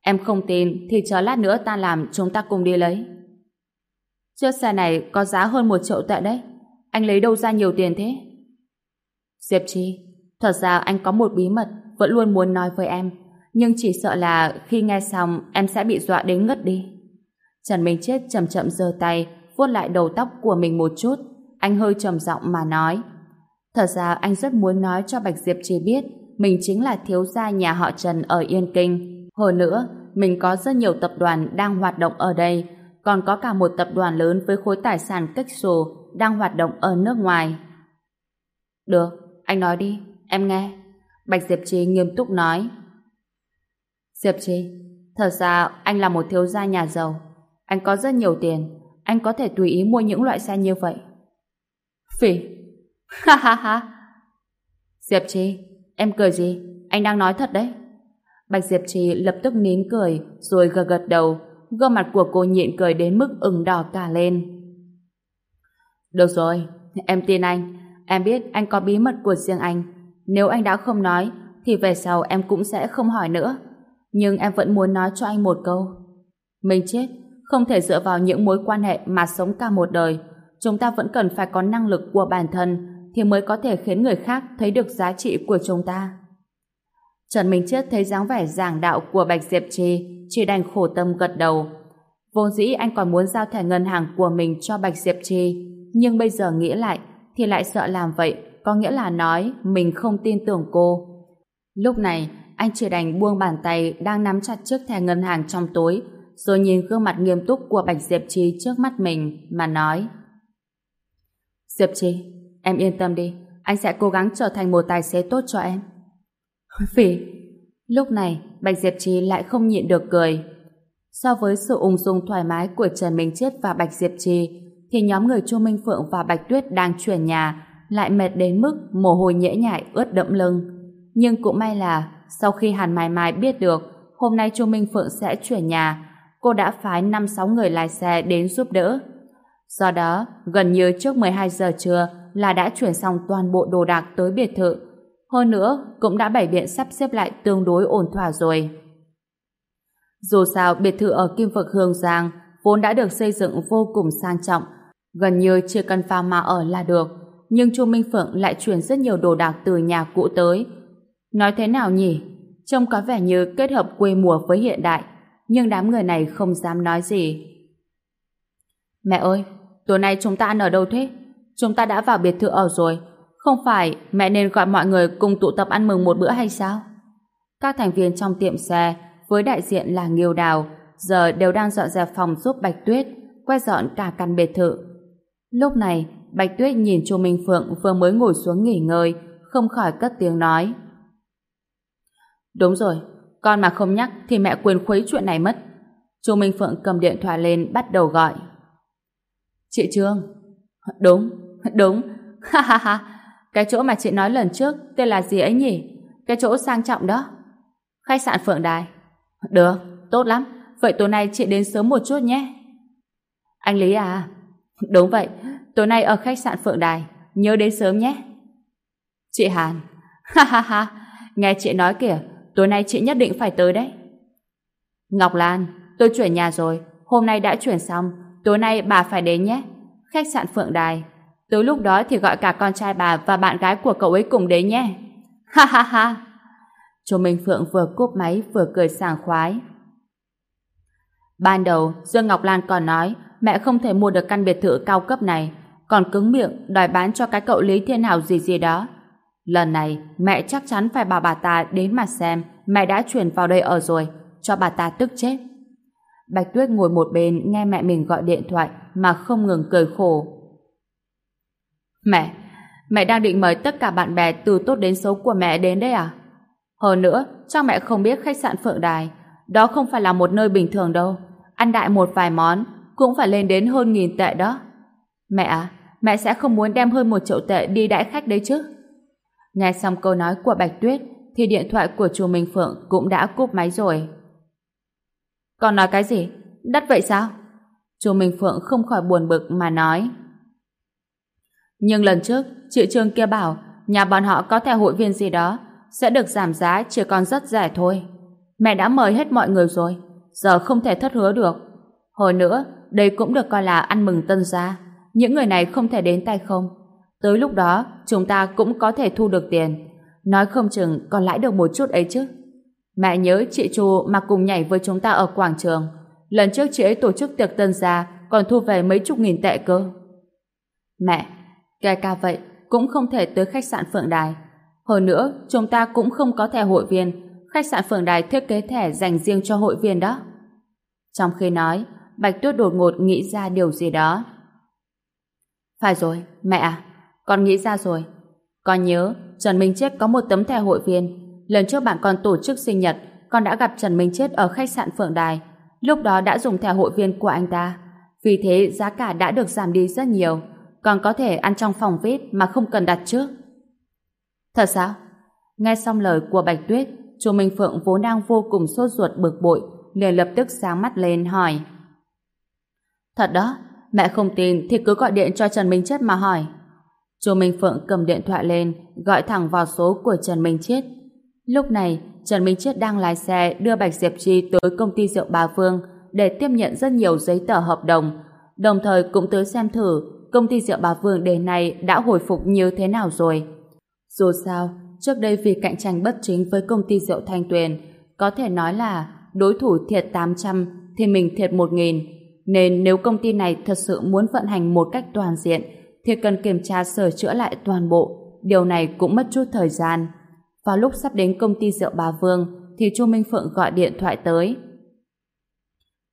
Em không tin thì chờ lát nữa ta làm chúng ta cùng đi lấy. Chiếc xe này có giá hơn một triệu tệ đấy. Anh lấy đâu ra nhiều tiền thế? Diệp Chi, thật ra anh có một bí mật vẫn luôn muốn nói với em. Nhưng chỉ sợ là khi nghe xong em sẽ bị dọa đến ngất đi. Trần Minh Chết chậm chậm giơ tay, vuốt lại đầu tóc của mình một chút. Anh hơi trầm giọng mà nói. Thật ra anh rất muốn nói cho Bạch Diệp Trì biết mình chính là thiếu gia nhà họ Trần ở Yên Kinh. Hồi nữa, mình có rất nhiều tập đoàn đang hoạt động ở đây, còn có cả một tập đoàn lớn với khối tài sản cách sổ đang hoạt động ở nước ngoài. Được, anh nói đi, em nghe. Bạch Diệp Trì nghiêm túc nói. Diệp Trì, thật ra anh là một thiếu gia nhà giàu. Anh có rất nhiều tiền. Anh có thể tùy ý mua những loại xe như vậy. Phỉ. Ha ha ha. Diệp Trì, em cười gì? Anh đang nói thật đấy. Bạch Diệp Trì lập tức nín cười rồi gật gật đầu. Gương mặt của cô nhịn cười đến mức ửng đỏ cả lên. Được rồi, em tin anh. Em biết anh có bí mật của riêng anh. Nếu anh đã không nói, thì về sau em cũng sẽ không hỏi nữa. Nhưng em vẫn muốn nói cho anh một câu. Mình chết, không thể dựa vào những mối quan hệ mà sống cả một đời. Chúng ta vẫn cần phải có năng lực của bản thân thì mới có thể khiến người khác thấy được giá trị của chúng ta. Trần Minh Chết thấy dáng vẻ giảng đạo của Bạch Diệp Trì chỉ đành khổ tâm gật đầu. Vốn dĩ anh còn muốn giao thẻ ngân hàng của mình cho Bạch Diệp Trì nhưng bây giờ nghĩ lại thì lại sợ làm vậy có nghĩa là nói mình không tin tưởng cô. Lúc này anh chỉ đành buông bàn tay đang nắm chặt chiếc thẻ ngân hàng trong túi rồi nhìn gương mặt nghiêm túc của Bạch Diệp Trì trước mắt mình mà nói Diệp Trì, em yên tâm đi, anh sẽ cố gắng trở thành một tài xế tốt cho em. Phỉ, lúc này Bạch Diệp Trì lại không nhịn được cười. So với sự ung dung thoải mái của Trần Minh Chết và Bạch Diệp Trì, thì nhóm người Chu Minh Phượng và Bạch Tuyết đang chuyển nhà lại mệt đến mức mồ hôi nhễ nhại ướt đẫm lưng. Nhưng cũng may là sau khi Hàn Mai Mai biết được hôm nay Chu Minh Phượng sẽ chuyển nhà, cô đã phái 5-6 người lái xe đến giúp đỡ. Do đó, gần như trước 12 giờ trưa là đã chuyển xong toàn bộ đồ đạc tới biệt thự. Hơn nữa, cũng đã bảy biện sắp xếp lại tương đối ổn thỏa rồi. Dù sao, biệt thự ở Kim Phật Hương Giang vốn đã được xây dựng vô cùng sang trọng, gần như chưa cần pha mà ở là được. Nhưng Chu Minh Phượng lại chuyển rất nhiều đồ đạc từ nhà cũ tới. Nói thế nào nhỉ? Trông có vẻ như kết hợp quê mùa với hiện đại, nhưng đám người này không dám nói gì. Mẹ ơi, tối nay chúng ta ăn ở đâu thế? Chúng ta đã vào biệt thự ở rồi. Không phải mẹ nên gọi mọi người cùng tụ tập ăn mừng một bữa hay sao? Các thành viên trong tiệm xe với đại diện là Nghiêu Đào giờ đều đang dọn dẹp phòng giúp Bạch Tuyết quét dọn cả căn biệt thự. Lúc này, Bạch Tuyết nhìn Chu Minh Phượng vừa mới ngồi xuống nghỉ ngơi, không khỏi cất tiếng nói. Đúng rồi, con mà không nhắc thì mẹ quên khuấy chuyện này mất. Chu Minh Phượng cầm điện thoại lên bắt đầu gọi. Chị Trương. Đúng, đúng. Ha ha ha. Cái chỗ mà chị nói lần trước tên là gì ấy nhỉ? Cái chỗ sang trọng đó. Khách sạn Phượng Đài. Được, tốt lắm. Vậy tối nay chị đến sớm một chút nhé. Anh Lý à? Đúng vậy, tối nay ở khách sạn Phượng Đài, nhớ đến sớm nhé. Chị Hàn, ha ha ha, nghe chị nói kìa, tối nay chị nhất định phải tới đấy. Ngọc Lan, tôi chuyển nhà rồi, hôm nay đã chuyển xong, tối nay bà phải đến nhé. Khách sạn Phượng Đài, tới lúc đó thì gọi cả con trai bà và bạn gái của cậu ấy cùng đến nhé. *laughs* Ha ha ha. Chu Minh Phượng vừa cúp máy vừa cười sảng khoái. Ban đầu, Dương Ngọc Lan còn nói mẹ không thể mua được căn biệt thự cao cấp này, còn cứng miệng đòi bán cho cái cậu Lý Thiên Hào gì gì đó. Lần này, mẹ chắc chắn phải bảo bà ta đến mà xem mẹ đã chuyển vào đây ở rồi, cho bà ta tức chết. Bạch Tuyết ngồi một bên nghe mẹ mình gọi điện thoại mà không ngừng cười khổ. Mẹ, mẹ đang định mời tất cả bạn bè từ tốt đến xấu của mẹ đến đấy à? Hơn nữa, cho mẹ không biết khách sạn Phượng Đài, đó không phải là một nơi bình thường đâu. Ăn đại một vài món, cũng phải lên đến hơn nghìn tệ đó. Mẹ à, mẹ sẽ không muốn đem hơn một triệu tệ đi đãi khách đấy chứ. Nghe xong câu nói của Bạch Tuyết, thì điện thoại của chú Minh Phượng cũng đã cúp máy rồi. Còn nói cái gì? Đắt vậy sao? Chú Minh Phượng không khỏi buồn bực mà nói. Nhưng lần trước, chị Trương kia bảo nhà bọn họ có thẻ hội viên gì đó sẽ được giảm giá chỉ còn rất rẻ thôi. Mẹ đã mời hết mọi người rồi, giờ không thể thất hứa được. Hồi nữa, đây cũng được coi là ăn mừng tân gia. Những người này không thể đến tay không. Tới lúc đó, chúng ta cũng có thể thu được tiền. Nói không chừng còn lãi được một chút ấy chứ. Mẹ nhớ chị Chu mà cùng nhảy với chúng ta ở quảng trường. Lần trước chị ấy tổ chức tiệc tân gia còn thu về mấy chục nghìn tệ cơ. Mẹ, kể cả vậy cũng không thể tới khách sạn Phượng Đài. Hơn nữa, chúng ta cũng không có thẻ hội viên. Khách sạn Phượng Đài thiết kế thẻ dành riêng cho hội viên đó. Trong khi nói, Bạch Tuyết đột ngột nghĩ ra điều gì đó. Phải rồi, mẹ à, con nghĩ ra rồi. Con nhớ, Trần Minh Chết có một tấm thẻ hội viên. Lần trước bạn con tổ chức sinh nhật, con đã gặp Trần Minh Chết ở khách sạn Phượng Đài. Lúc đó đã dùng thẻ hội viên của anh ta. Vì thế giá cả đã được giảm đi rất nhiều. Còn có thể ăn trong phòng VIP mà không cần đặt trước. Thật sao? Nghe xong lời của Bạch Tuyết, chú Minh Phượng vốn đang vô cùng sốt ruột bực bội, liền lập tức sáng mắt lên hỏi. Thật đó, mẹ không tin thì cứ gọi điện cho Trần Minh Chết mà hỏi. Chu Minh Phượng cầm điện thoại lên, gọi thẳng vào số của Trần Minh Chết. Lúc này, Trần Minh Chết đang lái xe đưa Bạch Diệp Chi tới công ty rượu Bà phương để tiếp nhận rất nhiều giấy tờ hợp đồng, đồng thời cũng tới xem thử công ty rượu Bà Vương đề này đã hồi phục như thế nào rồi. Dù sao, trước đây vì cạnh tranh bất chính với công ty rượu Thanh Tuyền, có thể nói là đối thủ thiệt 800 thì mình thiệt 1.000, nên nếu công ty này thật sự muốn vận hành một cách toàn diện thì cần kiểm tra sửa chữa lại toàn bộ. Điều này cũng mất chút thời gian. Vào lúc sắp đến công ty rượu Bà Vương thì Chu Minh Phượng gọi điện thoại tới.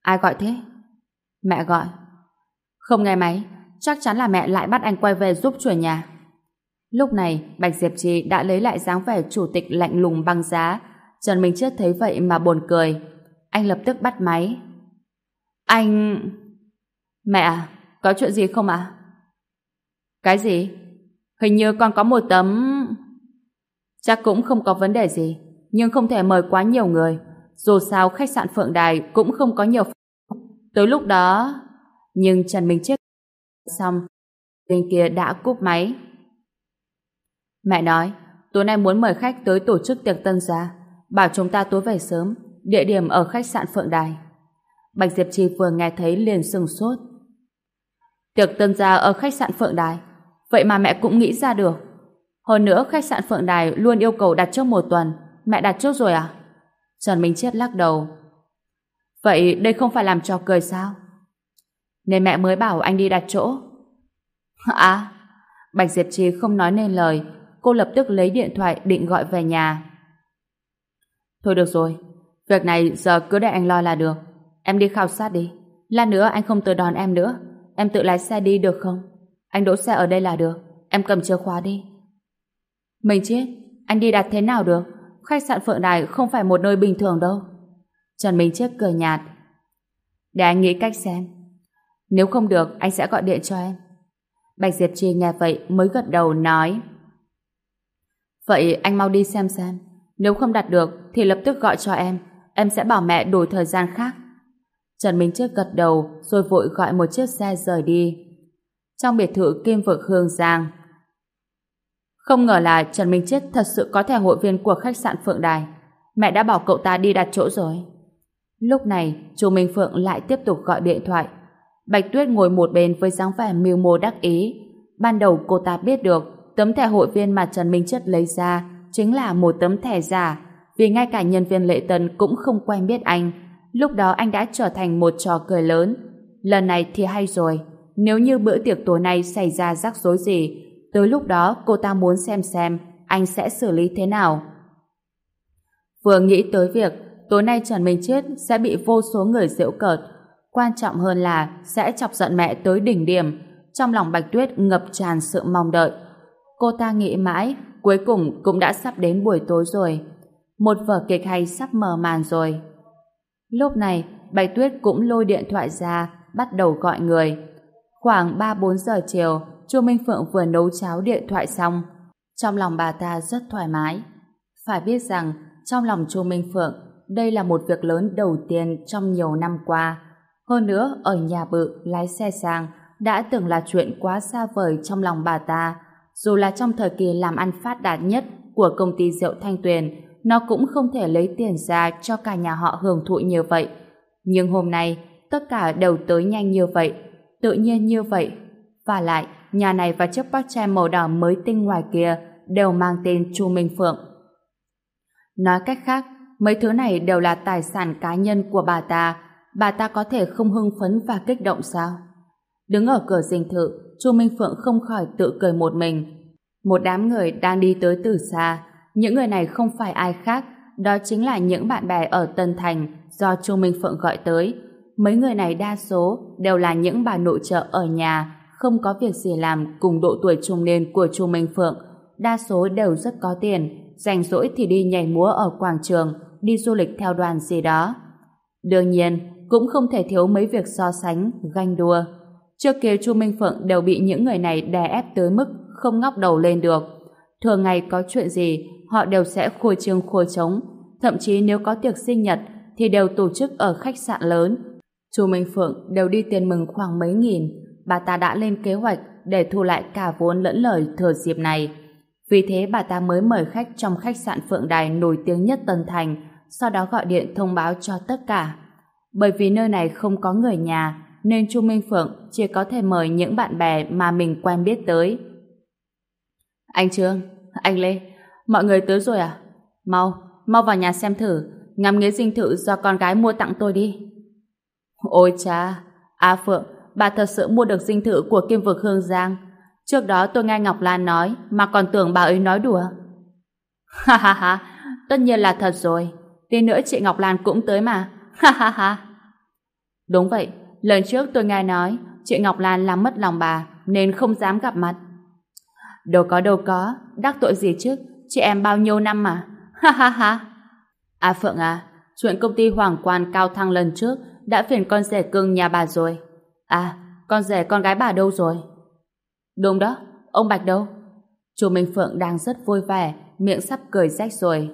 Ai gọi thế? Mẹ gọi. Không nghe máy, chắc chắn là mẹ lại bắt anh quay về giúp chủ nhà. Lúc này, Bạch Diệp Trì đã lấy lại dáng vẻ chủ tịch lạnh lùng băng giá. Trần Minh Chết thấy vậy mà buồn cười. Anh lập tức bắt máy. Anh... Mẹ à, có chuyện gì không ạ? À? Cái gì? Hình như con có một tấm... Chắc cũng không có vấn đề gì, nhưng không thể mời quá nhiều người. Dù sao khách sạn Phượng Đài cũng không có nhiều... Tới lúc đó... Nhưng Trần Minh Chết xong, bên kia đã cúp máy. Mẹ nói, tối nay muốn mời khách tới tổ chức tiệc tân gia, bảo chúng ta tối về sớm, địa điểm ở khách sạn Phượng Đài. Bạch Diệp Trì vừa nghe thấy liền sừng sốt. Tiệc tân gia ở khách sạn Phượng Đài, vậy mà mẹ cũng nghĩ ra được. Hơn nữa khách sạn Phượng Đài luôn yêu cầu đặt trước một tuần, mẹ đặt trước rồi à? Trần Minh Chết lắc đầu. Vậy đây không phải làm trò cười sao? Nên mẹ mới bảo anh đi đặt chỗ. À, Bạch Diệp Trì không nói nên lời, cô lập tức lấy điện thoại định gọi về nhà. Thôi được rồi, việc này giờ cứ để anh lo là được. Em đi khảo sát đi. Lát nữa anh không tới đón em nữa. Em tự lái xe đi được không? Anh đỗ xe ở đây là được. Em cầm chìa khóa đi. Mình chết, anh đi đặt thế nào được? Khách sạn Phượng Đài không phải một nơi bình thường đâu. Trần Minh Chiết cười nhạt. Để anh nghĩ cách xem. Nếu không được, anh sẽ gọi điện cho em. Bạch Diệp Trì nghe vậy mới gật đầu nói. Vậy anh mau đi xem xem. Nếu không đặt được thì lập tức gọi cho em. Em sẽ bảo mẹ đổi thời gian khác. Trần Minh Chiết gật đầu rồi vội gọi một chiếc xe rời đi. Trong biệt thự Kim Vực Hương Giang, không ngờ là Trần Minh Chết thật sự có thẻ hội viên của khách sạn Phượng Đài. Mẹ đã bảo cậu ta đi đặt chỗ rồi. Lúc này, chú Minh Phượng lại tiếp tục gọi điện thoại. Bạch Tuyết ngồi một bên với dáng vẻ mưu mô đắc ý. Ban đầu cô ta biết được, tấm thẻ hội viên mà Trần Minh Chất lấy ra chính là một tấm thẻ giả, vì ngay cả nhân viên lệ tân cũng không quen biết anh. Lúc đó anh đã trở thành một trò cười lớn. Lần này thì hay rồi. Nếu như bữa tiệc tối nay xảy ra rắc rối gì, Tới lúc đó cô ta muốn xem xem anh sẽ xử lý thế nào. Vừa nghĩ tới việc tối nay Trần Minh Chết sẽ bị vô số người giễu cợt. Quan trọng hơn là sẽ chọc giận mẹ tới đỉnh điểm. Trong lòng Bạch Tuyết ngập tràn sự mong đợi. Cô ta nghĩ mãi, cuối cùng cũng đã sắp đến buổi tối rồi. Một vở kịch hay sắp mở màn rồi. Lúc này, Bạch Tuyết cũng lôi điện thoại ra, bắt đầu gọi người. Khoảng 3-4 giờ chiều, Chu Minh Phượng vừa nấu cháo điện thoại xong. Trong lòng bà ta rất thoải mái. Phải biết rằng, trong lòng Chu Minh Phượng, đây là một việc lớn đầu tiên trong nhiều năm qua. Hơn nữa, ở nhà bự, lái xe sang, đã từng là chuyện quá xa vời trong lòng bà ta. Dù là trong thời kỳ làm ăn phát đạt nhất của công ty rượu Thanh Tuyền, nó cũng không thể lấy tiền ra cho cả nhà họ hưởng thụ như vậy. Nhưng hôm nay, tất cả đều tới nhanh như vậy, tự nhiên như vậy. Và lại, nhà này và chiếc bát tre màu đỏ mới tinh ngoài kia đều mang tên Chu Minh Phượng. Nói cách khác, mấy thứ này đều là tài sản cá nhân của bà ta, bà ta có thể không hưng phấn và kích động sao? Đứng ở cửa dinh thự, Chu Minh Phượng không khỏi tự cười một mình. Một đám người đang đi tới từ xa, những người này không phải ai khác, đó chính là những bạn bè ở Tân Thành do Chu Minh Phượng gọi tới. Mấy người này đa số đều là những bà nội trợ ở nhà, không có việc gì làm cùng độ tuổi trung niên của Chu Minh Phượng, đa số đều rất có tiền, rảnh rỗi thì đi nhảy múa ở quảng trường, đi du lịch theo đoàn gì đó. Đương nhiên, cũng không thể thiếu mấy việc so sánh, ganh đua. Trước kia Chu Minh Phượng đều bị những người này đè ép tới mức không ngóc đầu lên được. Thường ngày có chuyện gì, họ đều sẽ khôi trương khôi trống. Thậm chí nếu có tiệc sinh nhật, thì đều tổ chức ở khách sạn lớn. Chu Minh Phượng đều đi tiền mừng khoảng mấy nghìn, bà ta đã lên kế hoạch để thu lại cả vốn lẫn lời thừa dịp này. Vì thế bà ta mới mời khách trong khách sạn Phượng Đài nổi tiếng nhất Tân Thành, sau đó gọi điện thông báo cho tất cả. Bởi vì nơi này không có người nhà, nên Chu Minh Phượng chỉ có thể mời những bạn bè mà mình quen biết tới. Anh Trương, anh Lê, mọi người tới rồi à? Mau, mau vào nhà xem thử, ngắm nghía dinh thự do con gái mua tặng tôi đi. Ôi cha, A Phượng, bà thật sự mua được dinh thự của Kim Vực Hương Giang. Trước đó tôi nghe Ngọc Lan nói, mà còn tưởng bà ấy nói đùa. Ha ha ha, tất nhiên là thật rồi. Tí nữa chị Ngọc Lan cũng tới mà. Ha ha ha. Đúng vậy, lần trước tôi nghe nói chị Ngọc Lan làm mất lòng bà nên không dám gặp mặt. Đâu có đâu có, đắc tội gì chứ, chị em bao nhiêu năm mà. Ha ha ha. À Phượng à, chuyện công ty Hoàng Quan cao thăng lần trước đã phiền con rể cưng nhà bà rồi. À, con rể con gái bà đâu rồi? Đúng đó, ông Bạch đâu? Chú Minh Phượng đang rất vui vẻ, miệng sắp cười rách rồi.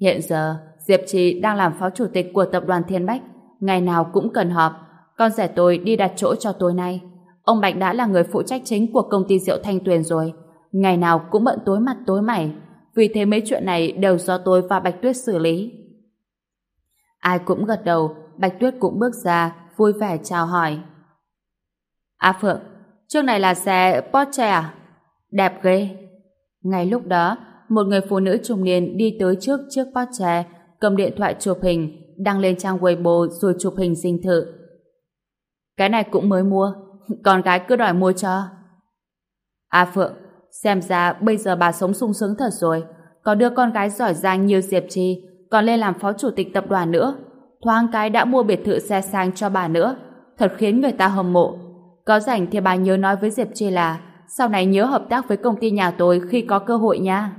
Hiện giờ, Diệp Trì đang làm phó chủ tịch của tập đoàn Thiên Bách, ngày nào cũng cần họp. Con rể tôi đi đặt chỗ cho tối nay. Ông Bạch đã là người phụ trách chính của công ty rượu Thanh Tuyền rồi. Ngày nào cũng bận tối mặt tối mày. Vì thế mấy chuyện này đều do tôi và Bạch Tuyết xử lý. Ai cũng gật đầu, Bạch Tuyết cũng bước ra, vui vẻ chào hỏi. A Phượng, chiếc này là xe Porsche à? Đẹp ghê. Ngay lúc đó, một người phụ nữ trung niên đi tới trước chiếc Porsche, cầm điện thoại chụp hình, đăng lên trang Weibo rồi chụp hình dinh thự. Cái này cũng mới mua, con gái cứ đòi mua cho. A Phượng, xem ra bây giờ bà sống sung sướng thật rồi. có đứa con gái giỏi giang như Diệp chi, còn lên làm phó chủ tịch tập đoàn nữa. Thoáng cái đã mua biệt thự xe sang cho bà nữa. Thật khiến người ta hâm mộ. Có rảnh thì bà nhớ nói với Diệp chi là sau này nhớ hợp tác với công ty nhà tôi khi có cơ hội nha.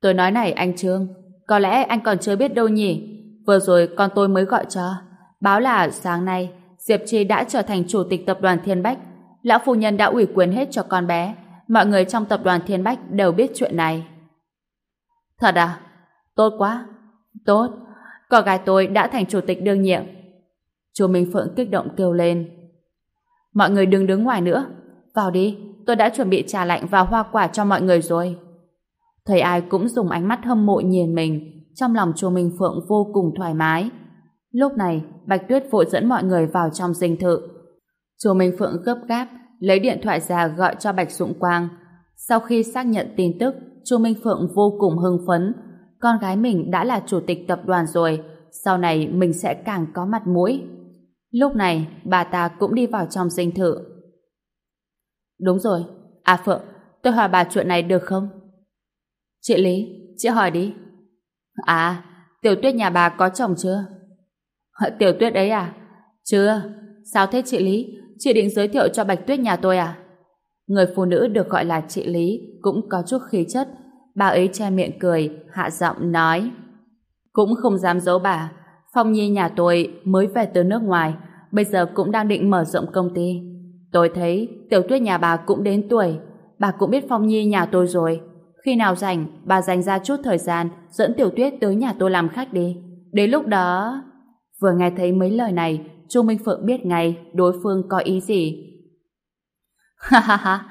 Tôi nói này anh Trương, có lẽ anh còn chưa biết đâu nhỉ. Vừa rồi con tôi mới gọi cho. Báo là sáng nay Diệp Chi đã trở thành chủ tịch tập đoàn Thiên Bách. Lão phu nhân đã ủy quyền hết cho con bé. Mọi người trong tập đoàn Thiên Bách đều biết chuyện này. Thật à? Tốt quá. Tốt. Con gái tôi đã thành chủ tịch đương nhiệm. Chú Minh Phượng kích động kêu lên. Mọi người đừng đứng ngoài nữa. Vào đi, tôi đã chuẩn bị trà lạnh và hoa quả cho mọi người rồi. Thấy ai cũng dùng ánh mắt hâm mộ nhìn mình, trong lòng chùa Minh Phượng vô cùng thoải mái. Lúc này, Bạch Tuyết vội dẫn mọi người vào trong dinh thự. chùa Minh Phượng gấp gáp, lấy điện thoại ra gọi cho Bạch Dũng Quang. Sau khi xác nhận tin tức, chùa Minh Phượng vô cùng hưng phấn. Con gái mình đã là chủ tịch tập đoàn rồi, sau này mình sẽ càng có mặt mũi. Lúc này, bà ta cũng đi vào trong dinh thự. Đúng rồi. À Phượng, tôi hỏi bà chuyện này được không? Chị Lý, chị hỏi đi. À, Tiểu Tuyết nhà bà có chồng chưa? Tiểu Tuyết ấy à? Chưa. Sao thế chị Lý? Chị định giới thiệu cho Bạch Tuyết nhà tôi à? Người phụ nữ được gọi là chị Lý cũng có chút khí chất. Bà ấy che miệng cười, hạ giọng nói. Cũng không dám giấu bà. Phong Nhi nhà tôi mới về từ nước ngoài, bây giờ cũng đang định mở rộng công ty. Tôi thấy Tiểu Tuyết nhà bà cũng đến tuổi, bà cũng biết Phong Nhi nhà tôi rồi. Khi nào rảnh, bà dành ra chút thời gian dẫn Tiểu Tuyết tới nhà tôi làm khách đi. Đến lúc đó... Vừa nghe thấy mấy lời này, Chu Minh Phượng biết ngay đối phương có ý gì. *laughs* Ha ha ha,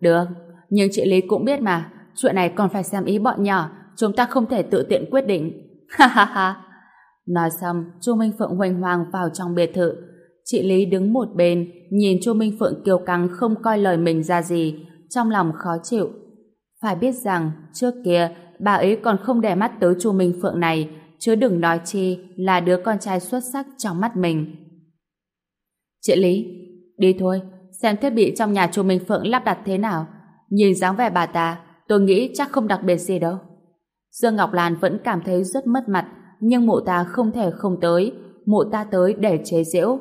được, nhưng chị Lý cũng biết mà, chuyện này còn phải xem ý bọn nhỏ, chúng ta không thể tự tiện quyết định. *laughs* Ha ha ha. Nói xong, Chu Minh Phượng hoành hoàng vào trong biệt thự. Chị Lý đứng một bên, nhìn Chu Minh Phượng kiêu căng không coi lời mình ra gì, trong lòng khó chịu. Phải biết rằng, trước kia, bà ấy còn không để mắt tới Chu Minh Phượng này, chứ đừng nói chi là đứa con trai xuất sắc trong mắt mình. Chị Lý, đi thôi, xem thiết bị trong nhà Chu Minh Phượng lắp đặt thế nào. Nhìn dáng vẻ bà ta, tôi nghĩ chắc không đặc biệt gì đâu. Dương Ngọc Lan vẫn cảm thấy rất mất mặt, nhưng mụ ta không thể không tới, mụ ta tới để chế giễu.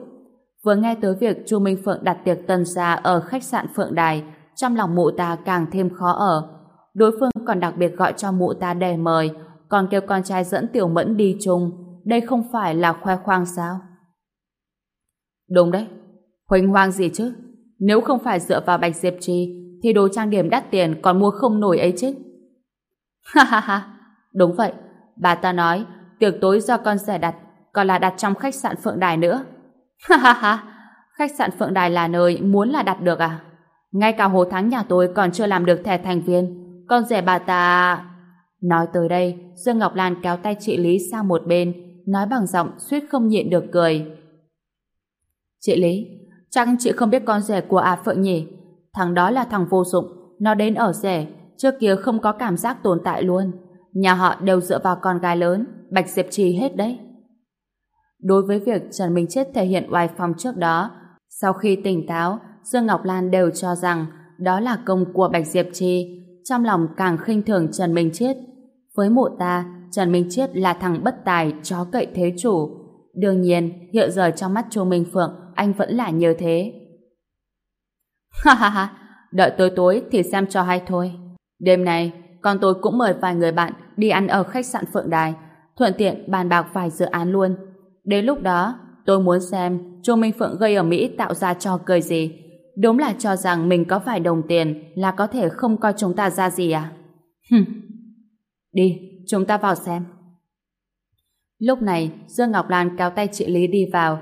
Vừa nghe tới việc Chu Minh Phượng đặt tiệc tân gia ở khách sạn Phượng Đài, trong lòng mụ ta càng thêm khó ở. Đối phương còn đặc biệt gọi cho mụ ta để mời, còn kêu con trai dẫn Tiểu Mẫn đi chung. Đây không phải là khoe khoang sao? Đúng đấy. Huỳnh hoang gì chứ? Nếu không phải dựa vào Bạch Diệp Trì, thì đồ trang điểm đắt tiền còn mua không nổi ấy chứ. *laughs* Ha ha ha. Đúng vậy. Bà ta nói, tiệc tối do con rẻ đặt, còn là đặt trong khách sạn Phượng Đài nữa. Ha ha ha. Khách sạn Phượng Đài là nơi muốn là đặt được à? Ngay cả hồ tháng nhà tôi còn chưa làm được thẻ thành viên. Con rẻ bà ta... À? Nói tới đây, Dương Ngọc Lan kéo tay chị Lý sang một bên, nói bằng giọng suýt không nhịn được cười. Chị Lý, chắc chị không biết con rể của A Phượng nhỉ? Thằng đó là thằng vô dụng, nó đến ở rể, trước kia không có cảm giác tồn tại luôn. Nhà họ đều dựa vào con gái lớn, Bạch Diệp Trì hết đấy. Đối với việc Trần Minh Chết thể hiện oai phong trước đó, sau khi tỉnh táo, Dương Ngọc Lan đều cho rằng đó là công của Bạch Diệp Trì, trong lòng càng khinh thường Trần Minh chiết Với mụ ta, Trần Minh chiết là thằng bất tài, chó cậy thế chủ. Đương nhiên, hiện giờ trong mắt Chu Minh Phượng, anh vẫn là như thế. *laughs* Ha ha ha, đợi tối tối thì xem cho hay thôi. Đêm nay, con tôi cũng mời vài người bạn đi ăn ở khách sạn Phượng Đài, thuận tiện bàn bạc vài dự án luôn. Đến lúc đó, tôi muốn xem Chu Minh Phượng gây ở Mỹ tạo ra cho cười gì. Đúng là cho rằng mình có vài đồng tiền là có thể không coi chúng ta ra gì à? Hừm. Đi, chúng ta vào xem. Lúc này, Dương Ngọc Lan kéo tay chị Lý đi vào.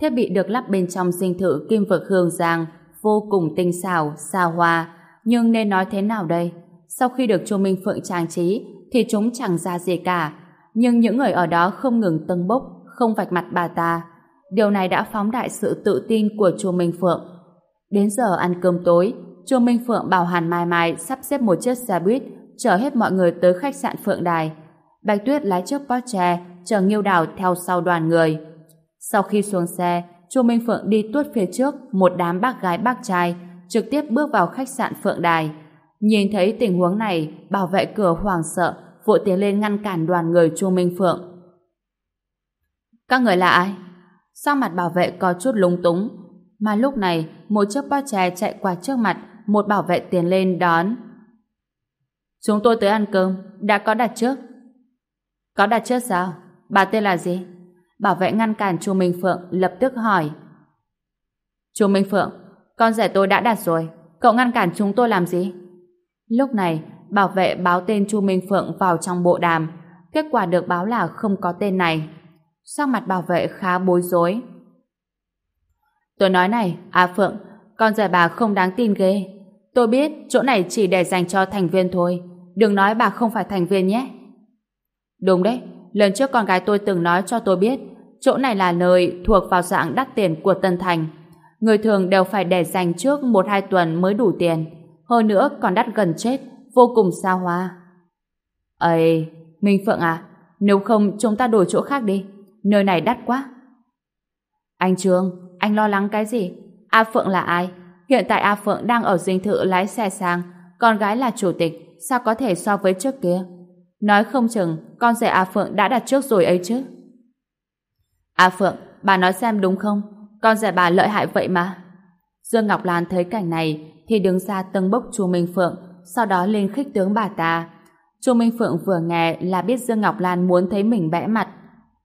Thiết bị được lắp bên trong dinh thự kim vực hương giang, vô cùng tinh xảo, xa hoa. Nhưng nên nói thế nào đây? Sau khi được Chu Minh Phượng trang trí, thì chúng chẳng ra gì cả. Nhưng những người ở đó không ngừng tâng bốc, không vạch mặt bà ta. Điều này đã phóng đại sự tự tin của Chu Minh Phượng. Đến giờ ăn cơm tối, Chu Minh Phượng bảo Hàn Mai Mai sắp xếp một chiếc xe buýt chở hết mọi người tới khách sạn Phượng Đài. Bạch Tuyết lái chiếc Porsche chờ Nghiêu Đào theo sau đoàn người. Sau khi xuống xe, Chu Minh Phượng đi tuốt phía trước một đám bác gái bác trai trực tiếp bước vào khách sạn Phượng Đài. Nhìn thấy tình huống này, bảo vệ cửa hoảng sợ, vội tiến lên ngăn cản đoàn người Chu Minh Phượng. Các người là ai? Sao mặt bảo vệ có chút lúng túng, mà lúc này một chiếc Porsche chạy qua trước mặt, một bảo vệ tiến lên đón. Chúng tôi tới ăn cơm, đã có đặt trước. Có đặt trước sao? Bà tên là gì? Bảo vệ ngăn cản Chu Minh Phượng lập tức hỏi. Chu Minh Phượng, con rể tôi đã đặt rồi, cậu ngăn cản chúng tôi làm gì? Lúc này, bảo vệ báo tên Chu Minh Phượng vào trong bộ đàm, kết quả được báo là không có tên này. Sắc mặt bảo vệ khá bối rối. Tôi nói này, À Phượng, con rể bà không đáng tin ghê. Tôi biết chỗ này chỉ để dành cho thành viên thôi. Đừng nói bà không phải thành viên nhé. Đúng đấy, lần trước con gái tôi từng nói cho tôi biết chỗ này là nơi thuộc vào dạng đắt tiền của Tân Thành. Người thường đều phải để dành trước một hai tuần mới đủ tiền. Hơn nữa còn đắt gần chết, vô cùng xa hoa. Ây, Minh Phượng à, nếu không chúng ta đổi chỗ khác đi. Nơi này đắt quá. Anh Trương, anh lo lắng cái gì? A Phượng là ai? Hiện tại A Phượng đang ở dinh thự lái xe sang, con gái là chủ tịch, sao có thể so với trước kia? Nói không chừng, con rể A Phượng đã đặt trước rồi ấy chứ. A Phượng, bà nói xem đúng không? Con rể bà lợi hại vậy mà. Dương Ngọc Lan thấy cảnh này thì đứng ra tâng bốc chu Minh Phượng, sau đó lên khích tướng bà ta. chu Minh Phượng vừa nghe là biết Dương Ngọc Lan muốn thấy mình bẽ mặt.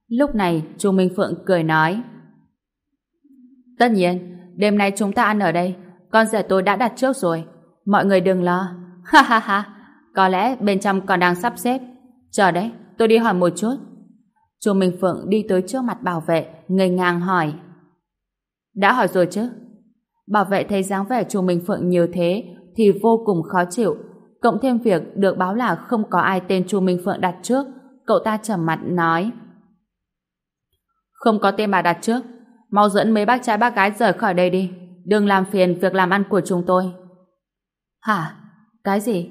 Lúc này, chu Minh Phượng cười nói. Tất nhiên, đêm nay chúng ta ăn ở đây, con rể tôi đã đặt trước rồi. Mọi người đừng lo. *laughs* Ha ha ha, có lẽ bên trong còn đang sắp xếp. Chờ đấy, tôi đi hỏi một chút. Chu Minh Phượng đi tới trước mặt bảo vệ, ngây ngang hỏi. Đã hỏi rồi chứ? Bảo vệ thấy dáng vẻ Chu Minh Phượng như thế thì vô cùng khó chịu. Cộng thêm việc được báo là không có ai tên Chu Minh Phượng đặt trước, cậu ta trầm mặt nói. Không có tên bà đặt trước, mau dẫn mấy bác trai bác gái rời khỏi đây đi. Đừng làm phiền việc làm ăn của chúng tôi. Hả? Cái gì?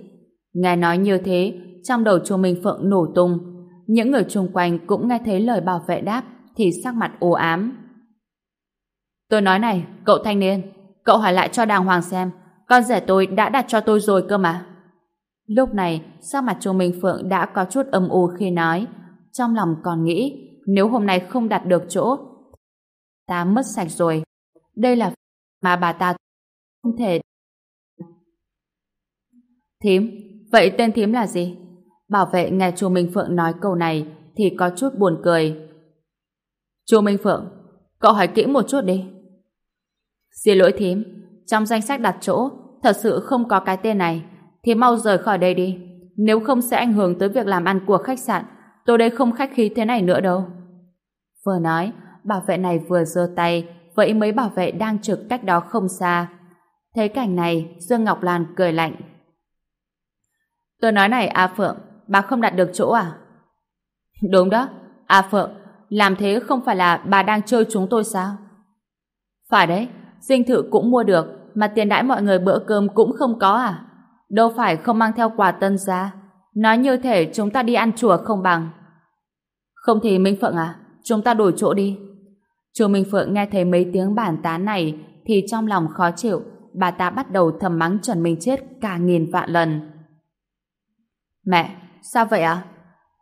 Nghe nói như thế, trong đầu Chu Minh Phượng nổ tung. Những người chung quanh cũng nghe thấy lời bảo vệ đáp thì sắc mặt u ám. Tôi nói này, cậu thanh niên, cậu hỏi lại cho đàng hoàng xem, con rể tôi đã đặt cho tôi rồi cơ mà. Lúc này, sắc mặt Chu Minh Phượng đã có chút âm u khi nói, trong lòng còn nghĩ, nếu hôm nay không đặt được chỗ, ta mất sạch rồi. Đây là mà bà ta không thể... Thím, vậy tên thím là gì? Bảo vệ nghe chú Minh Phượng nói câu này thì có chút buồn cười. Chú Minh Phượng, cậu hỏi kỹ một chút đi. Xin lỗi thím, trong danh sách đặt chỗ thật sự không có cái tên này thì mau rời khỏi đây đi. Nếu không sẽ ảnh hưởng tới việc làm ăn của khách sạn. Tôi đây không khách khí thế này nữa đâu. Vừa nói, bảo vệ này vừa giơ tay vậy mấy bảo vệ đang trực cách đó không xa. Thấy cảnh này, Dương Ngọc Lan cười lạnh. Tôi nói này A Phượng, bà không đặt được chỗ à? Đúng đó, A Phượng, làm thế không phải là bà đang chơi chúng tôi sao? Phải đấy, dinh thự cũng mua được, mà tiền đãi mọi người bữa cơm cũng không có à? Đâu phải không mang theo quà tân ra. Nói như thể chúng ta đi ăn chùa không bằng. Không thì Minh Phượng à, chúng ta đổi chỗ đi. Chu Minh Phượng nghe thấy mấy tiếng bản tán này thì trong lòng khó chịu, bà ta bắt đầu thầm mắng Trần Minh Chết cả nghìn vạn lần. Mẹ, sao vậy ạ? À?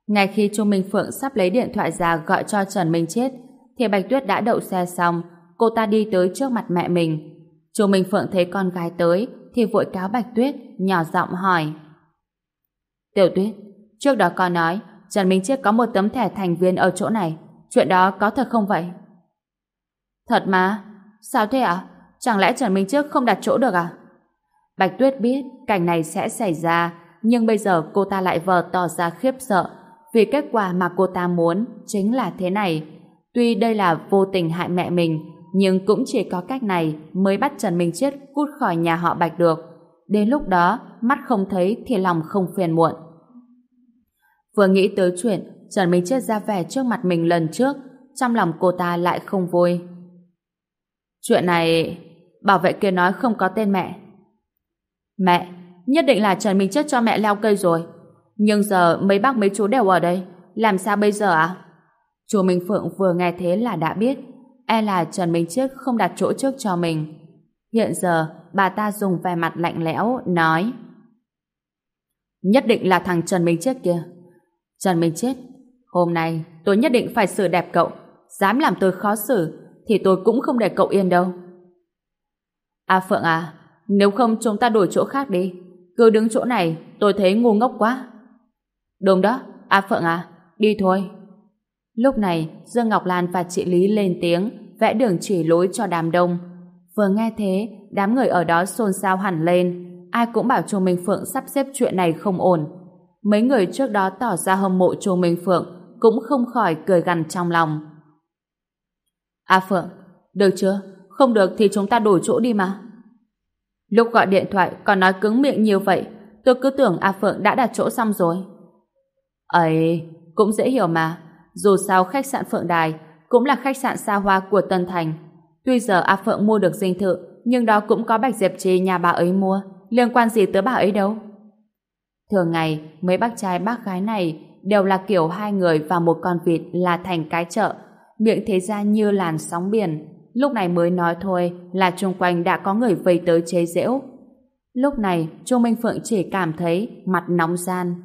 Ngay khi Chu Minh Phượng sắp lấy điện thoại ra gọi cho Trần Minh Chết, thì Bạch Tuyết đã đậu xe xong, cô ta đi tới trước mặt mẹ mình. Chu Minh Phượng thấy con gái tới, thì vội cáo Bạch Tuyết, nhỏ giọng hỏi. Tiểu Tuyết, trước đó con nói, Trần Minh Chết có một tấm thẻ thành viên ở chỗ này, chuyện đó có thật không vậy? Thật mà, sao thế ạ? À? Chẳng lẽ Trần Minh Trước không đặt chỗ được à? Bạch Tuyết biết cảnh này sẽ xảy ra, nhưng bây giờ cô ta lại vờ tỏ ra khiếp sợ vì kết quả mà cô ta muốn chính là thế này. Tuy đây là vô tình hại mẹ mình, nhưng cũng chỉ có cách này mới bắt Trần Minh Chết cút khỏi nhà họ Bạch được. Đến lúc đó, mắt không thấy thì lòng không phiền muộn. Vừa nghĩ tới chuyện Trần Minh Chết ra vẻ trước mặt mình lần trước, trong lòng cô ta lại không vui. Chuyện này... Bảo vệ kia nói không có tên mẹ. Mẹ, nhất định là Trần Minh chết cho mẹ leo cây rồi. Nhưng giờ mấy bác mấy chú đều ở đây. Làm sao bây giờ ạ? À? Chú Minh Phượng vừa nghe thế là đã biết. E là Trần Minh Chết không đặt chỗ trước cho mình. Hiện giờ, bà ta dùng vẻ mặt lạnh lẽo, nói Nhất định là thằng Trần Minh Chết kia. Trần Minh Chết, hôm nay tôi nhất định phải xử đẹp cậu. Dám làm tôi khó xử, thì tôi cũng không để cậu yên đâu. À Phượng à, nếu không chúng ta đổi chỗ khác đi. Cứ đứng chỗ này, tôi thấy ngu ngốc quá. Đúng đó, À Phượng à, đi thôi. Lúc này, Dương Ngọc Lan và chị Lý lên tiếng, vẽ đường chỉ lối cho đám đông. Vừa nghe thế, đám người ở đó xôn xao hẳn lên. Ai cũng bảo Chu Minh Phượng sắp xếp chuyện này không ổn. Mấy người trước đó tỏ ra hâm mộ Chu Minh Phượng cũng không khỏi cười gằn trong lòng. À Phượng, được chưa? Không được thì chúng ta đổi chỗ đi mà. Lúc gọi điện thoại còn nói cứng miệng nhiều vậy, tôi cứ tưởng A Phượng đã đặt chỗ xong rồi. ấy cũng dễ hiểu mà. Dù sao khách sạn Phượng Đài cũng là khách sạn xa hoa của Tân Thành. Tuy giờ A Phượng mua được dinh thự, nhưng đó cũng có Bạch Diệp Trì nhà bà ấy mua. Liên quan gì tới bà ấy đâu? Thường ngày, mấy bác trai bác gái này đều là kiểu hai người và một con vịt là thành cái chợ. Miệng thế ra như làn sóng biển. Lúc này mới nói thôi là chung quanh đã có người vây tới chế giễu. Lúc này, chu Minh Phượng chỉ cảm thấy mặt nóng gian.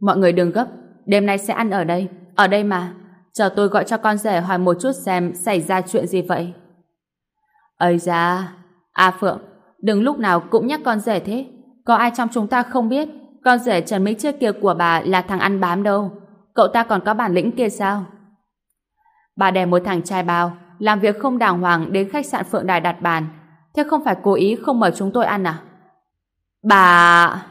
Mọi người đừng gấp, đêm nay sẽ ăn ở đây, ở đây mà. Chờ tôi gọi cho con rể hỏi một chút xem xảy ra chuyện gì vậy. Ây da, A Phượng, đừng lúc nào cũng nhắc con rể thế. Có ai trong chúng ta không biết con rể Trần Mỹ Chiếc kia của bà là thằng ăn bám đâu. Cậu ta còn có bản lĩnh kia sao? Bà đè một thằng trai bao, làm việc không đàng hoàng đến khách sạn Phượng Đài đặt bàn. Thế không phải cố ý không mời chúng tôi ăn à? Bà...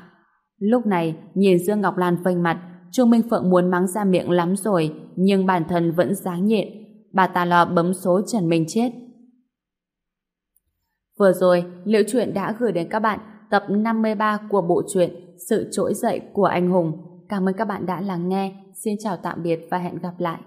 Lúc này, nhìn Dương Ngọc Lan vênh mặt, Trương Minh Phượng muốn mắng ra miệng lắm rồi, nhưng bản thân vẫn dáng nhện Bà ta lo bấm số Trần Minh chết. Vừa rồi, Liễu Chuyện đã gửi đến các bạn tập 53 của bộ truyện Sự trỗi dậy của anh hùng. Cảm ơn các bạn đã lắng nghe. Xin chào tạm biệt và hẹn gặp lại.